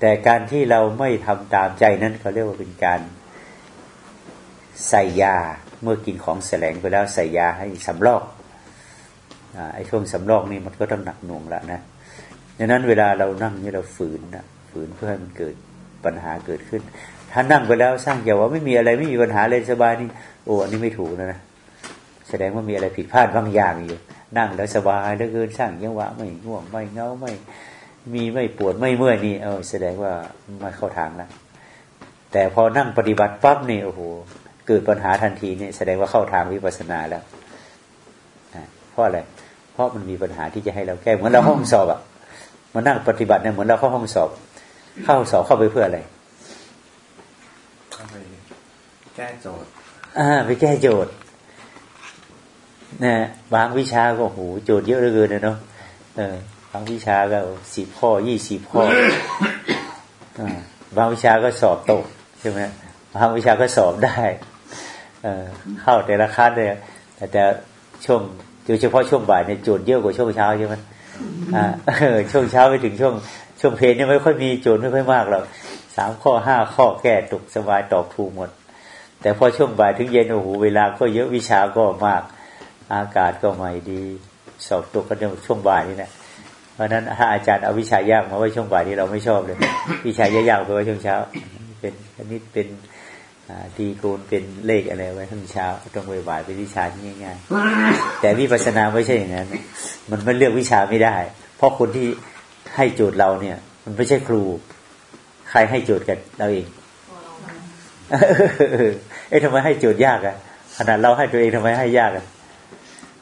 แต่การที่เราไม่ทำตามใจนั้นเขาเรียกว่าเป็นการใส่ยาเมื่อกินของแสลงไปแล้วใส่ยาให้สำลอกไอ้ช่วงสำลอกนี่มันก็ต้องหนักหน่วงแล้วนะดังนั้นเวลาเรานั่งนี่เราฝืนนะฝืนเพื่อให้มันเกิดปัญหาเกิดขึ้น ถ้านั่งไปแล้วสร้างอย่าว่าไม่มีอะไรไม่มีปัญหาเลยสบายนี่ โอ้อันนี้ไม่ถูกนะนะแสดงว่ามีอะไรผิดพลาดบางอย่างอยู่ นั่งแล้วสบายเหลือเกินสร้างยังวะไม่ง่วงไม่เงาไม่ มีไม่ปวดไม่เมื่อยนี่เออแสดงว่าไม่เข้าทางแล้วแต่พอนั่งปฏิบัติปั๊บนี่โอ้โหเกิดปัญหาทันทีนี่แสดงว่าเข้าทางวิปัสสนาแล้วเพราะอะไรเพราะมันมีปัญหาที่จะให้เราแก้เหมือนเราห้องสอบอะมานั่งปฏิบัติเนี่ยเหมือนเราเข้าห้องสอบ เข้าสอบเข้าไปเพื่ออะไรเข้าไปแก้โจทย์ อ่า ไปแก้โจทย์นะบางวิชาก็โหโจทย์เยอะเหลือเกินเนาะเออบางวิชาก็สิบข้อยี่สิบข้อบางวิชาก็สอบตกใช่ไหมบางวิชาก็สอบได้ เออเข้าแต่ละคันเลยแต่แต่ช่วงโดยเฉพาะช่วงบ่ายเนี่ยโจทย์เยอะกว่าช่วงเช้าใช่ไหมอ่าช่วงเช้าไปถึงช่วง ช่วงเพลนเนี่ยไม่ค่อยมีโจทย์ไม่ค่อยมากหรอกสามข้อห้าข้อแก้ตกสบายตอบถูกหมด แต่พอช่วงบ่ายถึงเย็นโอ้โหเวลาก็เยอะวิชาก็มาก อากาศก็ไม่ดี สอบตกกันช่วงบ่ายนี่นะเพราะนั้นถ้าอาจารย์เอาวิชายากมาไว้ช่วงบ่ายนี้เราไม่ชอบเลย วิชายากๆไปไว้ช่วงเช้า เป็นอันนี้เป็นตีโกนเป็นเลขอะไรไว้ทั้งเช้าต้องบ่ายเป็นวิชาที่ง่ายๆแต่วิปัสสนาไม่ใช่อย่างนั้น มันไม่เลือกวิชาไม่ได้ เพราะคนที่ให้โจทย์เราเนี่ย มันไม่ใช่ครู ใครให้โจทย์กันเราเอง อ๊ะทำไมให้โจทย์ยากอะขนาดเราให้ตัวเองทำไมให้ยากอะ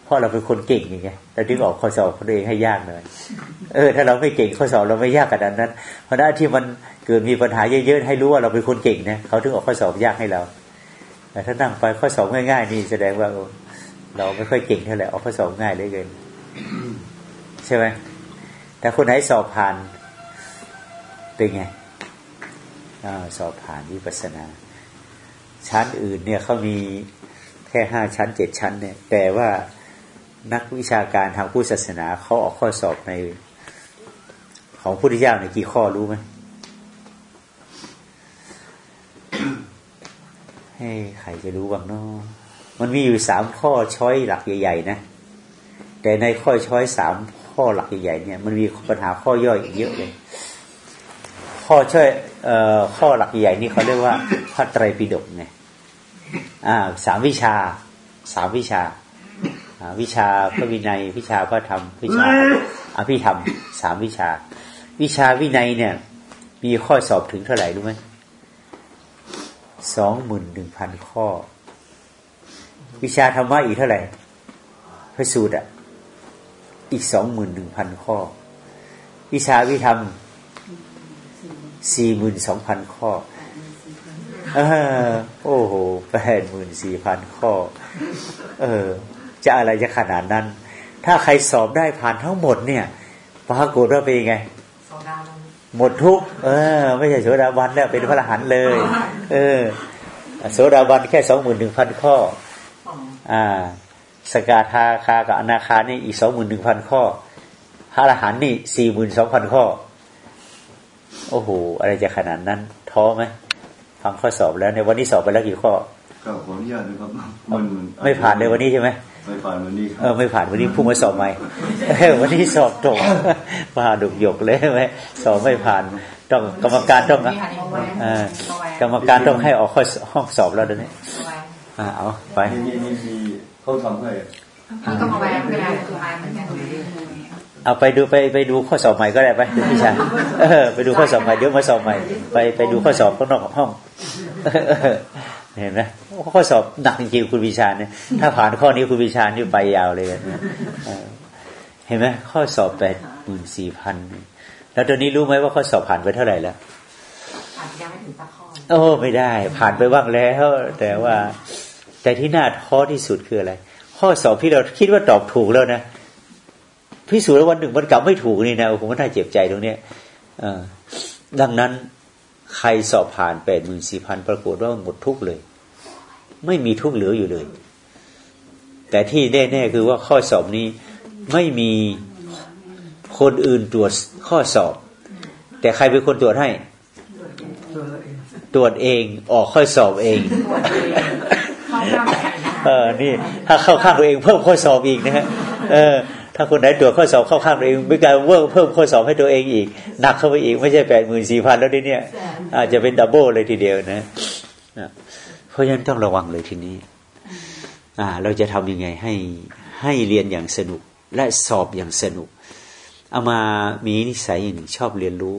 เพราะเราเป็นคนเก่งอย่างเงี้ยเราถึงออกข้อสอบคนเองให้ยากหน่อยเออถ้าเราไม่เก่งข้อสอบเราไม่ยากขนาดนั้น เพราะนั้นที่มันเกิดมีปัญหาเยอะๆให้รู้ว่าเราเป็นคนเก่งนะเขาถึงออกข้อสอบยากให้เราแต่ถ้านั่งไปข้อสอบง่ายๆนี่แสดงว่าเราไม่ค่อยเก่งเท่าไหร่ออกข้อสอบง่ายเลยเกินใช่ไหมแต่คนไหนสอบผ่านเป็นไงอสอบผ่านวิปัสนา ชั้นอื่นเนี่ยเขามีแค่ห้าชั้นเจ็ดชั้นเนี่ย แต่ว่านักวิชาการทางพุทธศาสนาเขาออกข้อสอบใน ของพุทธเจ้าในกี่ข้อรู้ไหมให้ใครจะรู้บ้างเนาะมันมีอยู่สามข้อช้อยหลักใหญ่ ๆ นะ แต่ในข้อช้อยสามข้อหลักใหญ่ๆเนี่ย มันมีปัญหาข้อย่อยอีกเยอะเลย ข้อช่วย ข้อหลักใหญ่นี่เขาเรียกว่าพระไตรปิฎกไงอ่าสามวิชาสามวิชา วิชาพระวินัย วิชาพระธรรม วิชาอภิธรรมสามวิชา วิชาวินัยเนี่ย มีข้อสอบถึงเท่าไหร่รู้ไหมสองหมื่นหนึ่งพันข้อ วิชาธรรมะอีกเท่าไหร่พระสูตรอะอีกสองหมื่นหนึ่งพันข้อ วิชาวิธรรม สี่หมื่นสองพันข้อเออโอ้โหแปดหมื่นสี่พันข้อ เออ จะอะไรจะขนาดนั้น ถ้าใครสอบได้ผ่านทั้งหมดเนี่ยปรากฏว่าเป็นยังไงหมดทุกเออ ไม่ใช่โสดาบันแล้วเป็นพระอรหันต์เลย เออ โสดาบันแค่สองหมื่นหนึ่งพันข้อ อ่า สกาธาคากับอนาคานี่อีกสองหมื่นหนึ่งพันข้อ พระอรหันต์นี่สี่หมื่นสองพันข้อ โอ้โหอะไรจะขนาดนั้น ท้อไหมฟังข้อสอบแล้วในวันนี้สอบไปแล้วกี่ข้อก็ขออนุญาตนะครับมันไม่ผ่านเลยวันนี้ใช่ไหมไม่ผ่านวันนี้คเอรัอบไม่ผ่านวันนี้พุ่งมาสอบใหม่วันนี้สอบตกมาดุกหยกเลยไหมสอบไม่ผ่านต้องกรรมการต้องเออกรรมการต้องให้ออกข้อห้องสอบแล้วเดี๋ยวนี้อ่าเอาไปนี่นี่นี่มีเขาทำให้พี่ก็มาแวะเวลาคือมาเหมือนกัน เอาไปดูไปไปดูข้อสอบใหม่ก็ได้ไปดูพี่ชายเออไปดูข้อสอบใหม่เดี๋ยวมาสอบใหม่ ไปไปดูข้อสอบข้างนอกของห้องเห็นไหมข้อสอบหนักจริงๆคุณวิชาเนี่ยถ้าผ่านข้อนี้คุณวิชานี่ไปยาวเลยนะเห็นไหมข้อสอบแปดหมื่นสี่พันแล้วตอนนี้รู้ไหมว่าข้อสอบผ่านไปเท่าไหร่แล้วอาจจะยังไม่ถึงสักข้อโอ้ไม่ได้ ผ่านไปบ้างแล้ว แต่ว่าแต่ที่น่าท้อที่สุดคืออะไร ข้อสอบที่เราคิดว่าตอบถูกแล้วนะ พิสูจน์แล้ววันหนึ่งมันกลับไม่ถูกนี่นะผมก็น่าเจ็บใจตรงเนี้ยเออดังนั้นใครสอบผ่านแปดหมื่นสี่พันปรากฏว่าหมดทุกเลย ไม่มีทุกเหลืออยู่เลย แต่ที่แน่ๆคือว่าข้อสอบนี้ไม่มีคนอื่นตรวจข้อสอบ แต่ใครเป็นคนตรวจให้ ตรวจเองออกข้อสอบเองเออนี่ ถ้าเข้าข้างตัวเองเพิ่มข้อสอบอีกนะฮะเออ ถ้าคนไหนตรวจข้อสอบเข้าข้างตัวเองไม่การเพิ่มเพิ่มข้อสอบให้ตัวเองอีกหนักเข้าไปอีกไม่ใช่แปดหมื่นสี่พันแล้วดิเนี่ย อาจจะเป็นดับเบิลเลยทีเดียวนะเพราะฉะนั้นต้องระวังเลยทีนี้ อ่า เราจะทำยังไงให้ให้เรียนอย่างสนุกและสอบอย่างสนุกเอามามีนิสัยอย่างหนึ่งชอบเรียนรู้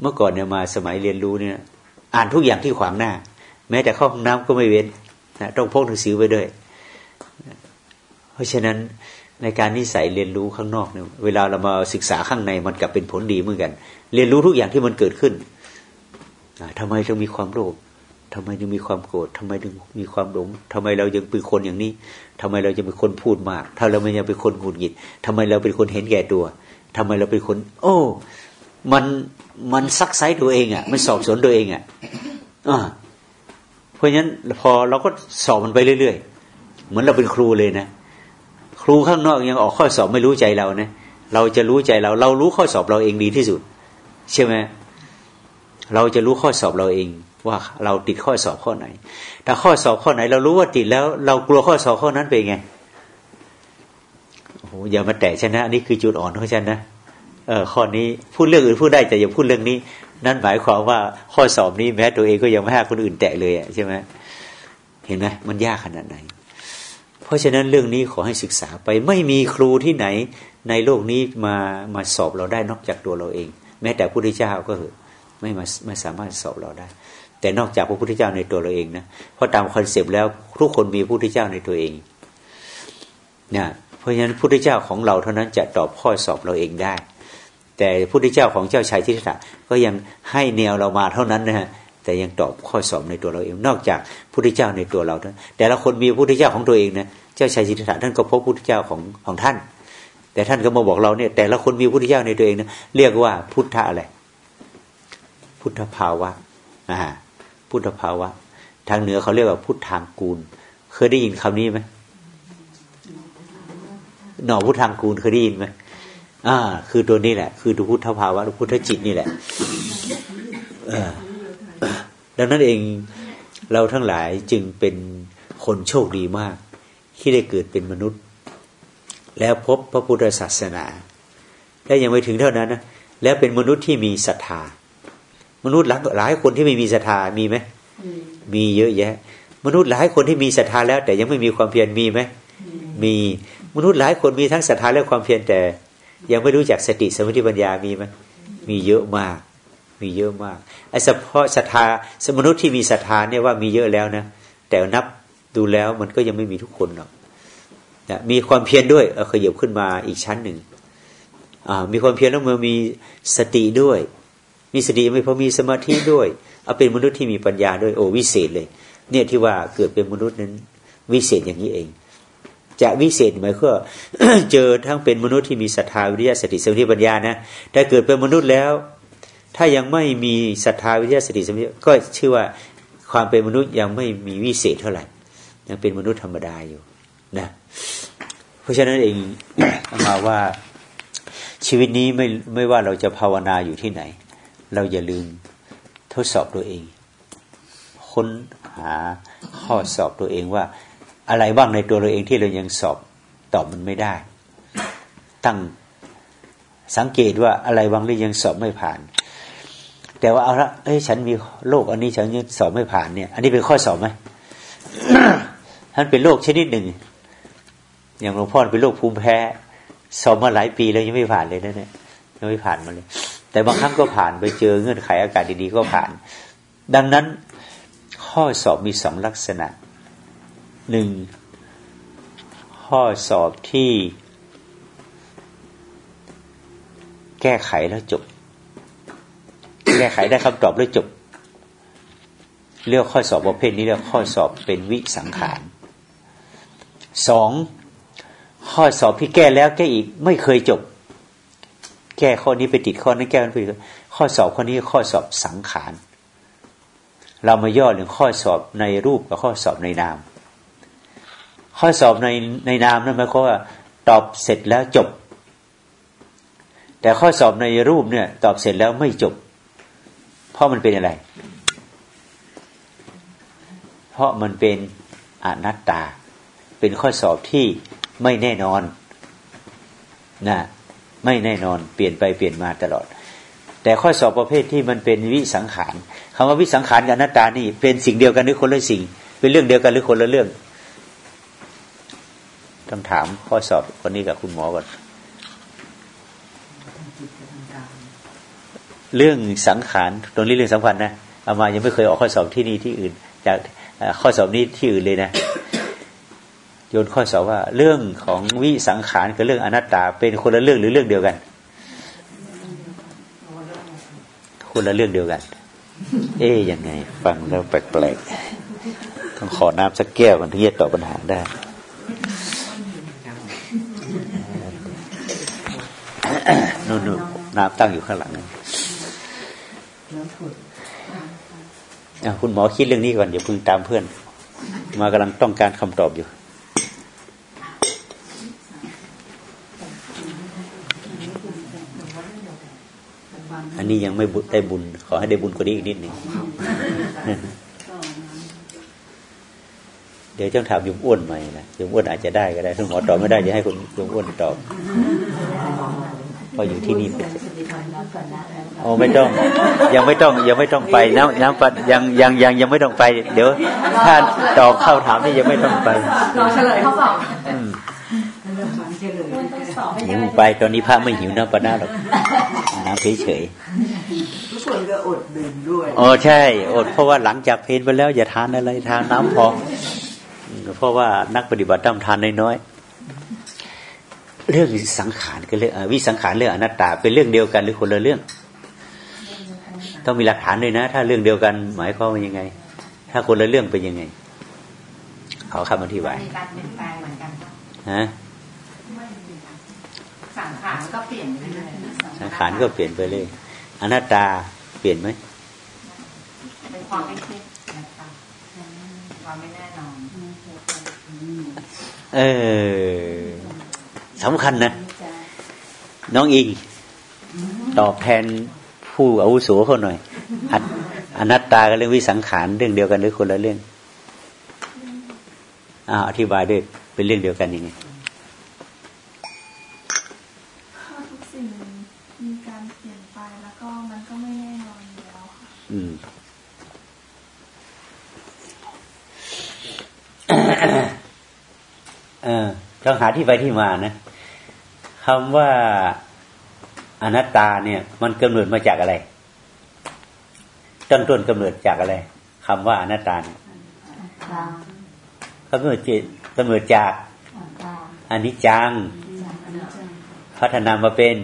เมื่อก่อนเนี่ยมาสมัยเรียนรู้เนี่ย อ่านทุกอย่างที่ขวางหน้า แม้แต่เข้าห้องน้ำก็ไม่เว้นนะต้องพกหนังสือไปด้วย เพราะฉะนั้น ในการนิสัยเรียนรู้ข้างนอกเนี่ยเวลาเรามาศึกษาข้างในมันกลับเป็นผลดีเหมือนกัน เรียนรู้ทุกอย่างที่มันเกิดขึ้นทำไมจึงมีความโลภทำไมจึงมีความโกรธทำไมจึงมีความหลงทำไมเรายังเป็นคนอย่างนี้ทำไมเราจะเป็นคนพูดมาก ถ้าเราไม่ยังเป็นคนหงุดหงิดทำไมเราเป็นคนเห็นแก่ตัวทำไมเราเป็นคน โอ้ มันมันซักไซตัวเองอะ มันสอบสวนตัวเองอะอ่าเพราะฉะนั้นพอเราก็สอบมันไปเรื่อยๆ เหมือนเราเป็นครูเลยนะ รูข้างนอกยังออกข้อสอบไม่รู้ใจเรานะเราจะรู้ใจเรา เรารู้ข้อสอบเราเองดีที่สุด ใช่ไหมเราจะรู้ข้อสอบเราเอง ว่าเราติดข้อสอบข้อไหน แต่ข้อสอบข้อไหน เรารู้ว่าติดแล้ว เรากลัวข้อสอบข้อนั้นเป็นไงโอ้โหอย่ามาแตะฉันนะอันนี้คือจุดอ่อนของฉันนะเออข้อนี้พูดเรื่องอื่นพูดได้แต่อย่าพูดเรื่องนี้ นั่นหมายความว่าข้อสอบนี้แม้ตัวเองก็ยังไม่ให้คนอื่นแตะเลยอะใช่ไหมเห็นไหมมันยากขนาดไหน เพราะฉะนั้นเรื่องนี้ขอให้ศึกษาไปไม่มีครูที่ไหนในโลกนี้มามาสอบเราได้นอกจากตัวเราเอง แม้แต่พระพุทธเจ้าก็คือไม่มาไม่สามารถสอบเราได้ แต่นอกจากพระพุทธเจ้าในตัวเราเองนะเพราะตามคอนเซปต์แล้วทุกคนมีพระพุทธเจ้าในตัวเองนะเพราะฉะนั้นพระพุทธเจ้าของเราเท่านั้นจะตอบข้อสอบเราเองได้ แต่พุทธเจ้าของเจ้าชายทิฏฐะก็ยังให้แนวเรามาเท่านั้นนะฮะ แต่ยังตอบข้อสอบในตัวเราเอง นอกจากพุทธเจ้าในตัวเราท่านแต่ละคนมีพุทธเจ้าของตัวเองนะเจ้าชายทิฏฐะท่านก็พบพุทธเจ้าของของท่าน แต่ท่านก็มาบอกเราเนี่ยแต่ละคนมีพุทธเจ้าในตัวเองนะเรียกว่าพุทธะอะไร พุทธภาวะอ่าพุทธภาวะ ทางเหนือเขาเรียกว่าพุทธทางกูล เคยได้ยินคำนี้ไหมหน่อพุทธทางกูลเคยได้ยินไหมอ่า คือตัวนี้แหละ คือตัวพุทธภาวะพุทธจิตนี่แหละ เออ ดังนั้นเองเราทั้งหลายจึงเป็นคนโชคดีมาก ที่ได้เกิดเป็นมนุษย์ แล้วพบพระพุทธศาสนา และยังไม่ถึงเท่านั้นนะแล้วเป็นมนุษย์ที่มีศรัทธามนุษย์หลายคนที่ไม่มีศรัทธามีไหมมีเยอะแยะ มนุษย์หลายคนที่มีศรัทธาแล้ว แต่ยังไม่มีความเพียรมีไหมมีมนุษย์หลายคนมีทั้งศรัทธาและความเพียรแต่ ยังไม่รู้จักสติสมาธิปัญญามีไหมมีเยอะมาก มีเยอะมากไอ้เฉพาะศรัทธาสมนุษย์ที่มีศรัทธาเนี่ยว่ามีเยอะแล้วนะแต่นับดูแล้วมันก็ยังไม่มีทุกคนหรอกนะมีความเพียรด้วยเออขยับขึ้นมาอีกชั้นหนึ่งมีความเพียรแล้วมื่อมีสติด้วย มีสติไม่พอมีสมาธิด้วยเอาเป็นมนุษย์ที่มีปัญญาด้วยโอ้วิเศษเลย เนี่ยที่ว่าเกิดเป็นมนุษย์นั้น วิเศษอย่างนี้เอง จะวิเศษหมายคือเจอทั้งเป็นมนุษย์ที่มีศรัทธาวิทยาสติสมาธิปัญญานะแต่เกิดเป็นมนุษย์แล้ว ถ้ายังไม่มีศรัทธาวิทยาสติสมิก็ชื่อว่าความเป็นมนุษย์ยังไม่มีวิเศษเท่าไหร่ยังเป็นมนุษย์ธรรมดาอยู่นะ เพราะฉะนั้นเองมาว่าชีวิตนี้ไม่ไม่ว่าเราจะภาวนาอยู่ที่ไหน เราอย่าลืมทดสอบตัวเอง ค้นหาข้อสอบตัวเองว่า อะไรบ้างในตัวเราเองที่เรายังสอบตอบมันไม่ได้ ตั้งสังเกตว่าอะไรบางเรื่องยังสอบไม่ผ่าน แต่ว่าเอาละเอ้ยฉันมีโรคอันนี้ฉันยังสอบไม่ผ่านเนี่ย อันนี้เป็นข้อสอบไหมท่านเป็นโรคชนิดหนึ่ง อย่างหลวงพ่อเป็นโรคภูมิแพ้สอบมาหลายปีแล้วยังไม่ผ่านเลยนะเนี่ยยังไม่ผ่านมาเลย แต่บางครั้งก็ผ่านไปเจอเงื่อนไขอากาศดีๆก็ผ่าน ดังนั้นข้อสอบมีสองลักษณะหนึ่งข้อสอบที่แก้ไขแล้วจบ แก้ไขได้คำตอบแล้วจบเรียกข้อสอบประเภทนี้เรียกข้อสอบเป็นวิสังขารสองข้อสอบที่แก้แล้วแก้อีกไม่เคยจบ แก้ข้อนี้ไปติดข้อนั้นแก้มันไปข้อสอบข้อนี้ข้อสอบสังขาร เรามาย่อถึงข้อสอบในรูปกับข้อสอบในนาม ข้อสอบในในนามนั่นหมายความว่าตอบเสร็จแล้วจบ แต่ข้อสอบในรูปเนี่ย ตอบเสร็จแล้วไม่จบ เพราะมันเป็นอะไร เพราะมันเป็นอนัตตา เป็นข้อสอบที่ไม่แน่นอนนะไม่แน่นอนเปลี่ยนไปเปลี่ยนมาตลอด แต่ข้อสอบประเภทที่มันเป็นวิสังขารคำว่าวิสังขารกับอนัตตานี่เป็นสิ่งเดียวกันหรือคนละสิ่ง เป็นเรื่องเดียวกันหรือคนละเรื่องต้องถามข้อสอบคนนี้กับคุณหมอก่อน เรื่องสังขารตรงนี้เรื่องสำคัญนะอามายังไม่เคยออกข้อสอบที่นี่ที่อื่น จากข้อสอบนี้ที่อื่นเลยนะโยนข้อสอบว่าเรื่องของวิสังขารกับเรื่องอนัตตา เป็นคนละเรื่องหรือเรื่องเดียวกัน คนละเรื่องเดียวกัน เอ๊ยยังไง ฟังแล้วแปลกๆต้องขอน้ำสักแก้วกันถึงจะตอบปัญหาได้นู่นน้ำตั้งอยู่ข้างหลัง คุณหมอคิดเรื่องนี้ก่อนอย่าพึ่งตามเพื่อน มากำลังต้องการคำตอบอยู่อันนี้ยังไม่ได้บุญ ขอให้ได้บุญกว่านี้อีกนิดหนึ่งเดี๋ยวจ้องถามยมอ้วนใหม่นะยมอ้วนอาจจะได้ก็ได้ถ้าหมอตอบไม่ได้จะให้คุณยมอ้วนตอบ เพราะอยู่ที่นี่เป็นโอ้ไม่ต้อง ยังไม่ต้องยังไม่ต้องไปน้ำน้ำปัดยังยังยังยังไม่ต้องไป เดี๋ยว ถ้าตอบเข้าถามนี่ยังไม่ต้องไปรอเฉลยเขาบอกหิวไปตอนนี้พระไม่หิวน้ำปนาหรอกน้ำเฉยๆทุกคนก็อดดื่มด้วยอ๋อใช่ อดเพราะว่าหลังจากเพลนไปแล้วอย่าทานอะไรทานน้ำพอเพราะว่านักปฏิบัติต้องทานน้อย เรื่องสังขารกับเรื่องวิสังขารเรื่องอนัตตา เป็นเรื่องเดียวกันหรือคนละเรื่อง ต้องมีหลักฐานด้วยนะ ถ้าเรื่องเดียวกัน หมายความว่ายังไง ถ้าคนละเรื่องเป็นยังไง ขอคำอธิบายมีการเปลี่ยนแปลงเหมือนกันปะฮะสังขารก็เปลี่ยนไปเรื่อยๆสังขารก็เปลี่ยนไปเลยอนัตตาเปลี่ยนไหมเป็นความไม่เที่ยงนะคะความไม่แน่นอนเออ สำคัญนะ น้องอิง ตอบแทนผู้อาวุโสเขาหน่อยอันอนัตตากับเรื่องวิสังขารเรื่องเดียวกันหรือคนละเรื่องอ้าวอธิบายด้วยเป็นเรื่องเดียวกันยังไงถ้า ต้องหาที่ไปที่มานะคำว่าอนัตตาเนี่ย มันกำเนิดมาจากอะไรต้นต้นกำเนิดจากอะไรคำว่าอนัตตาเนี่ยกำเนิดจิตกำเนิดจากอนิจจัง พัฒนามาเป็น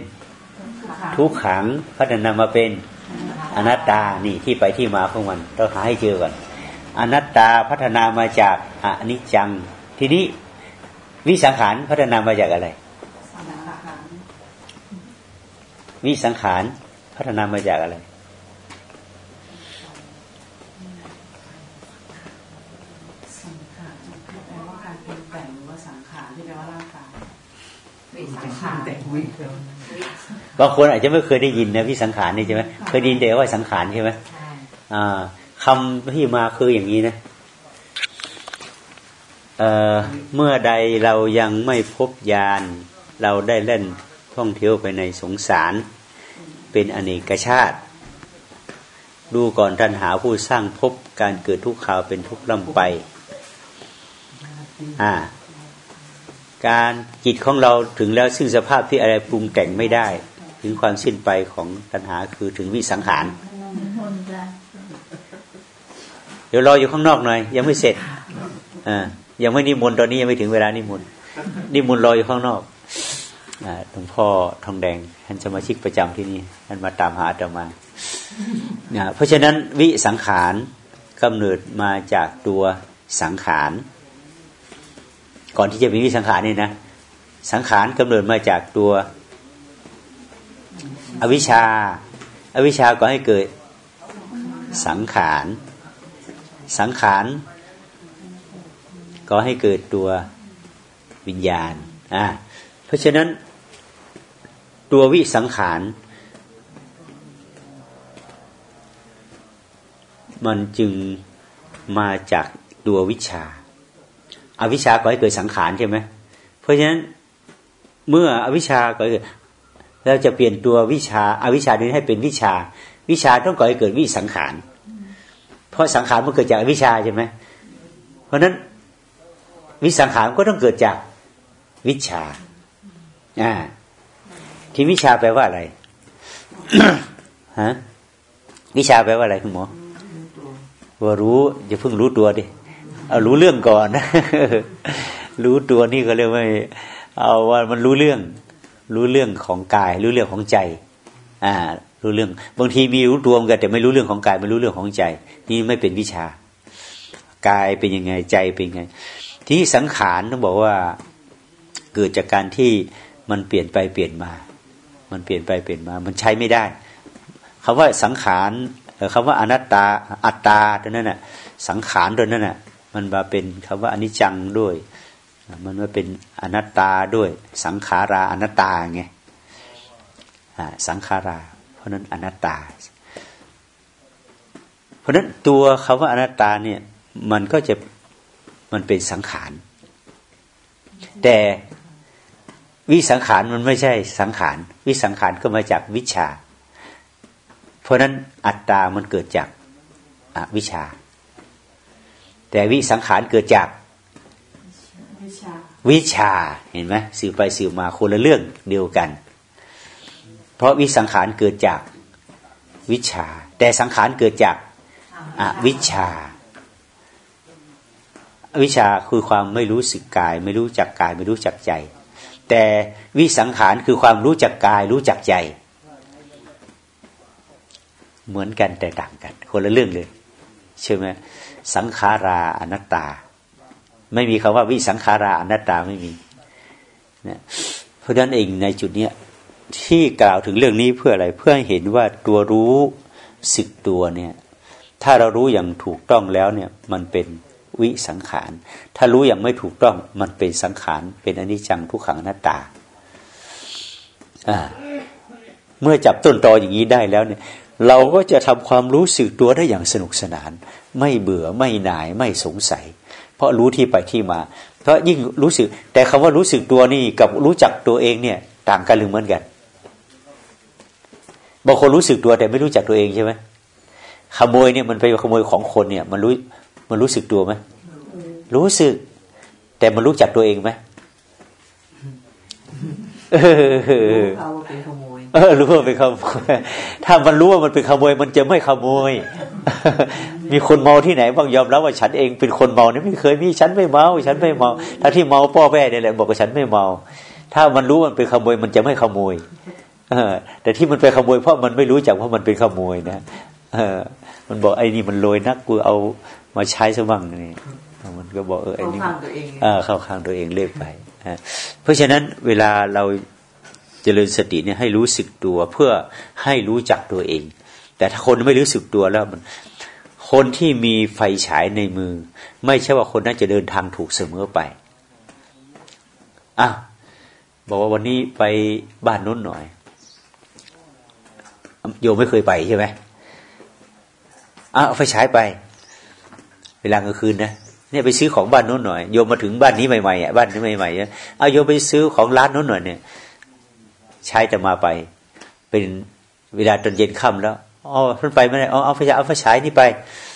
ทุกขังพัฒนามาเป็น อนัตตานี่ที่ไปที่มาของมันเราหาให้เจอก่อนอนัตตาพัฒนามาจากอนิจจัง ทีนี้ วิสังขารพัฒนามาจากอะไรวิสังขารพัฒนามาจากอะไรสังขารแปลว่าการปรุงแต่งหรือว่าสังขารที่แปลว่าร่างกายวิสังขารแต่งวิเดียวบางคนอาจจะไม่เคยได้ยินนะวิสังขารนี่ใช่ไหมเคยได้ยินแต่ว่าสังขารใช่ไหมใช่อ่าคำที่มาคืออย่างนี้นะ เเมื่อใดเรายังไม่พบยาน เราได้เล่นท่องเที่ยวไปในสงสาร เป็นอเนกชาติ ดูก่อนทันหาผู้สร้างพบการเกิดทุกข่าวเป็นทุกข์ล่ำไปอ่าการจิตของเราถึงแล้วซึ่งสภาพที่อะไรปรุงแต่งไม่ได้ ถึงความสิ้นไปของตัณหาคือถึงวิสังขาร เดี๋ยวรออยู่ข้างนอกหน่อย ยังไม่เสร็จอ่า ยังไม่นิมนต์ตอนนี้ยังไม่ถึงเวลานิมนต์นิมนต์รออยู่ข้างนอกหลวงพ่อทองแดงท่านสมาชิกประจำที่นี่ท่านมาตามหาอาตมาเพราะฉะนั้นวิสังขารกำเนิดมาจากตัวสังขาร ก่อนที่จะมีวิสังขารนี่นะ สังขารกำเนิดมาจากตัว อวิชชาอวิชชาก็ให้เกิดสังขาร สังขาร ก็ให้เกิดตัววิญญาณอ่าเพราะฉะนั้นตัววิสังขาร มันจึงมาจากตัววิชาอวิชาก็ให้เกิดสังขารใช่ไหมเพราะฉะนั้นเมื่ออวิชาก็เกิดเราจะเปลี่ยนตัววิชาอาวิชานี้ให้เป็นวิชา วิชาต้องก่อให้เกิดวิสังขาร เพราะสังขารมันเกิดจากอวิชาใช่ไหมเพราะฉะนั้น วิสังขารก็ต้องเกิดจากวิชาอ่าที่วิชาแปลว่าอะไรฮะวิชาแปลว่าอะไรคุณหมอว่ารู้อย่าเพิ่งรู้ตัวดิเอารู้เรื่องก่อนรู้ตัวนี่ก็เรียกว่าเอาว่ามันรู้เรื่อง รู้เรื่องของกาย รู้เรื่องของใจ อ่า รู้เรื่อง บางทีมีรู้ตัวกันแต่ไม่รู้เรื่องของกายไม่รู้เรื่องของใจ นี่ไม่เป็นวิชากายเป็นยังไงใจเป็นยังไง ที่สังขารต้องบอกว่าเกิดจากการที่มันเปลี่ยนไปเปลี่ยนมา มันเปลี่ยนไปเปลี่ยนมา มันใช้ไม่ได้คำว่าสังขารคำว่าอนัตตาอัตตาตัวนั้นน่ะสังขารตัวนั้นน่ะมันมาเป็นคำว่าอนิจจังด้วย มันมาเป็นอนัตตาด้วย สังขาราอนัตตาไงสังขารา เพราะนั้นอนัตตา เพราะนั้นตัวคำว่าอนัตตาเนี่ยมันก็จะ มันเป็นสังขาร แต่วิสังขารมันไม่ใช่สังขาร วิสังขารก็มาจากวิชา เพราะนั้นอัตตามันเกิดจากอวิชา แต่วิสังขารเกิดจากวิชาเห็นไหมสื่อไปสื่อมาคนละเรื่องเดียวกัน เพราะวิสังขารเกิดจากวิชา แต่สังขารเกิดจากอวิชา วิชาคือความไม่รู้สึกกาย ไม่รู้จักกาย ไม่รู้จักใจ แต่วิสังขารคือความรู้จักกาย รู้จักใจ เหมือนกันแต่ต่างกัน คนละเรื่องเลยใช่ไหมสังขาราอนัตตา ไม่มีคำว่าวิสังขาราอนัตตาไม่มีนะเพราะฉะนั้นเองในจุดเนี้ยที่กล่าวถึงเรื่องนี้เพื่ออะไรเพื่อให้เห็นว่าตัวรู้สึกตัวเนี่ย ถ้าเรารู้อย่างถูกต้องแล้วเนี่ย มันเป็น วิสังขาร ถ้ารู้อย่างไม่ถูกต้องมันเป็นสังขาร เป็นอนิจจังทุกขังหน้าตา เมื่อจับต้นตออย่างนี้ได้แล้วเนี่ย เราก็จะทำความรู้สึกตัวได้อย่างสนุกสนาน ไม่เบื่อไม่หน่ายไม่สงสัย เพราะรู้ที่ไปที่มา เพราะยิ่งรู้สึก แต่คำว่ารู้สึกตัวนี่กับรู้จักตัวเองเนี่ย ต่างกันหรือเหมือนกันบางคนรู้สึกตัวแต่ไม่รู้จักตัวเองใช่ไหมขโมยเนี่ยมันไปขโมยของคนเนี่ย มันรู้ มันรู้สึกตัวไหมรู้สึก แต่มันรู้จักตัวเองไหมเออรู้เขาว่าเป็นขโมยเออรู้ว่าเป็นขโมยถ้ามันรู้ว่ามันเป็นขโมย มันจะไม่ขโมย มีคนเมาที่ไหนบ้างยอมรับว่าฉันเองเป็นคนเมาเนี่ยไม่เคยมีฉันไม่เมา ฉันไม่เมาถ้าที่เมาพ่อแม่เนี่ยแหละบอกว่าฉันไม่เมา ถ้ามันรู้มันเป็นขโมย มันจะไม่ขโมยเออแต่ที่มันไปขโมยเพราะมันไม่รู้จักว่ามันเป็นขโมยนะเออมันบอกไอ้นี่มันโรยนักกูเอา มาใช้ซะบ้างนี่มันก็บอกเออไอ้นี่เข้าข้างตัวเองเออเข้าข้างตัวเองเล่ไปเพราะฉะนั้นเวลาเราเจริญสติเนี่ยให้รู้สึกตัวเพื่อให้รู้จักตัวเอง แต่ถ้าคนไม่รู้สึกตัวแล้วมัน คนที่มีไฟฉายในมือ ไม่ใช่ว่าคนนั้นจะเดินทางถูกเสมอไปอะบอกว่าวันนี้ไปบ้านนู้นหน่อย โยมไม่เคยไปใช่ไหมอะเอาไฟฉายไป เวลากลางคืนนะเนี่ยไปซื้อของบ้านโน้นหน่อยโยมมาถึงบ้านนี้ใหม่ๆอะบ้านนี้ใหม่ๆเอาโยมไปซื้อของร้านโน้นหน่อยเนี่ย ใช้จะมาไป เป็นเวลาตอนเย็นค่ำแล้วอ๋อมันไปไม่ได้เอาเอาไฟฉายเอาไฟฉายนี่ไป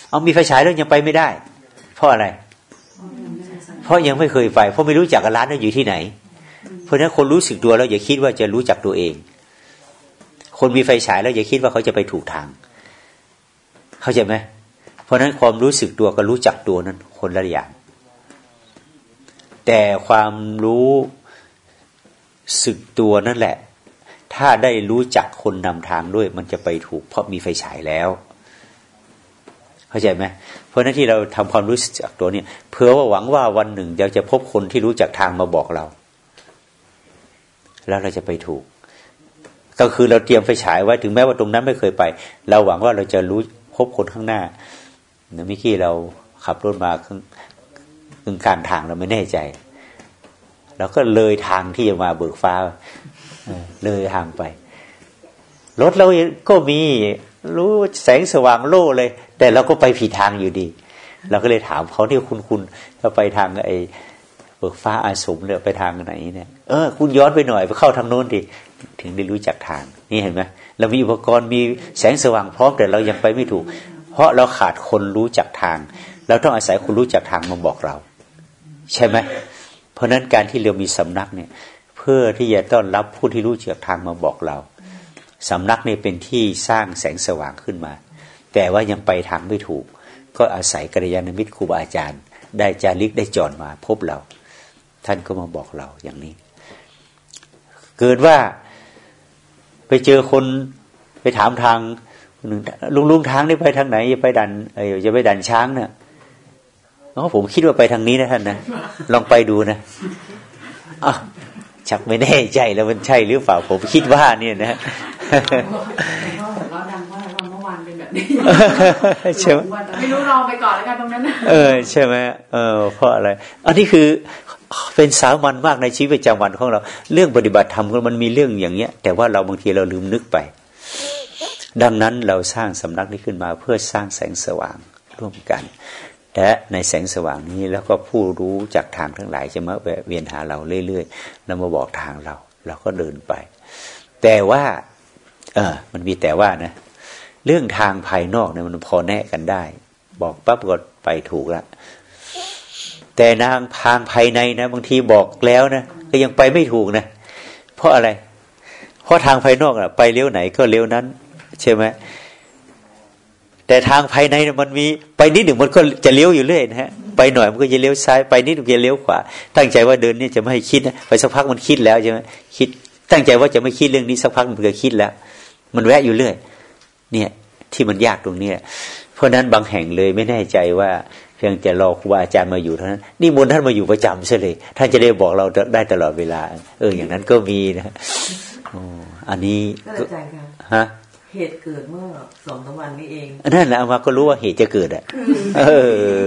เอามีไฟฉายแล้วยังไปไม่ได้ เพราะอะไร เพราะยังไม่เคยไป เพราะไม่รู้จักร้านนั้นอยู่ที่ไหน เพราะฉะนั้นคนรู้สึกตัวแล้วอย่าคิดว่าจะรู้จักตัวเอง คนมีไฟฉายแล้วอย่าคิดว่าเขาจะไปถูกทาง เข้าใจไหม เพราะฉะนั้นความรู้สึกตัวกับรู้จักตัวนั้นคนละอย่าง แต่ความรู้สึกตัวนั่นแหละ ถ้าได้รู้จักคนนำทางด้วย มันจะไปถูก เพราะมีไฟฉายแล้ว เข้าใจไหมเพราะนั้นที่เราทำความรู้สึกจากตัวเนี่ยเผื่อว่าหวังว่าวันหนึ่งเราจะพบคนที่รู้จักทางมาบอกเรา แล้วเราจะไปถูก ก็คือเราเตรียมไฟฉายไว้ถึงแม้ว่าตรงนั้นไม่เคยไป เราหวังว่าเราจะรู้พบคนข้างหน้า เมื่อกี้เราขับรถมาครึ่งครึ่งกางทางเราไม่แน่ใจเราก็เลยทางที่จะมาเบิกฟ้าเลยทางไปรถเราก็มีรู้แสงสว่างโล่เลย แต่เราก็ไปผิดทางอยู่ดี เราก็เลยถามเขาที่คุณคุณถ้าไปทางไอ้เบิกฟ้าอาสมเนี่ยไปทางไหนเนี่ยเออคุณย้อนไปหน่อยไปเข้าทางโน้นดิถึงได้รู้จักทาง นี่เห็นไหมเรามีอุปกรณ์มีแสงสว่างพร้อมแต่เรายังไปไม่ถูก เพราะเราขาดคนรู้จักทาง เราต้องอาศัยคนรู้จักทางมาบอกเรา ใช่ไหมเพราะนั้นการที่เรามีสำนักเนี่ย เพื่อที่จะต้อนรับผู้ที่รู้จักทางมาบอกเราสำนักนี่เป็นที่สร้างแสงสว่างขึ้นมา แต่ว่ายังไปทางไม่ถูก ก็อาศัยกัลยาณมิตรครูบาอาจารย์ ได้จาริกได้จอนมาพบเรา ท่านก็มาบอกเราอย่างนี้ เกิดว่าไปเจอคนไปถามทาง ลุงลุงทางนี่ไปทางไหนจะไปดันเออจะไปดันช้างเนี่ยอ๋อผมคิดว่าไปทางนี้นะท่านนะลองไปดูนะอะชักไม่แน่ใจแล้วมันใช่หรือเปล่า ผมคิดว่าเนี่ยนะเราดังว่าเราเมื่อวานเป็นแบบนี้ใช่ไหมไม่รู้ลองไปก่อนแล้วกันตรงนั้นนะเออใช่ไหมเออเพราะอะไร อันนี้คือเป็นสามัญมากในชีวิตประจำวันของเรา เรื่องปฏิบัติธรรมมันมีเรื่องอย่างเงี้ย แต่ว่าเราบางทีเราลืมนึกไป ดังนั้นเราสร้างสำนักนี้ขึ้นมาเพื่อสร้างแสงสว่างร่วมกัน และในแสงสว่างนี้แล้วก็ผู้รู้จากทางทั้งหลายจะมาแวะเวียนหาเราเรื่อยๆแล้วมาบอกทางเรา เราก็เดินไป แต่ว่า เออมันมีแต่ว่านะ เรื่องทางภายนอกเนี่ยมันพอแน่กันได้ บอกปั๊บก็ไปถูกละแต่นางทางภายในนะ บางทีบอกแล้วนะก็ยังไปไม่ถูกนะ เพราะอะไร เพราะทางภายนอกอะไปเลี้ยวไหนก็เลี้ยวนั้น ใช่ไหมแต่ทางภายในมันมีไปนิดหนึ่งมันก็จะเลี้ยวอยู่เรื่อยนะฮะไปไปหน่อยมันก็จะเลี้ยวซ้ายไปนิดมันจะเลี้ยวขวาตั้งใจว่าเดินนี่จะไม่ให้คิดนะไปสักพักมันคิดแล้วใช่ไหมคิด ตั้งใจว่าจะไม่คิดเรื่องนี้สักพักมันก็คิดแล้ว มันแวะอยู่เรื่อย เนี่ยที่มันยากตรงเนี้ยเพราะนั้นบางแห่งเลยไม่แน่ใจว่าเพียงจะรอครูบาอาจารย์มาอยู่เท่านั้นนี่มนท่านมาอยู่ประจำใช่เลย ท่านจะได้บอกเราได้ตลอดเวลา เอออย่างนั้นก็มีนะโอ้อันนี้ก็อาจารย์ค่ะฮะ เหตุเกิดเมื่อสองสามวันนี้เองนั่นแหละเอามาก็รู้ว่าเหตุจะเกิดอะเอ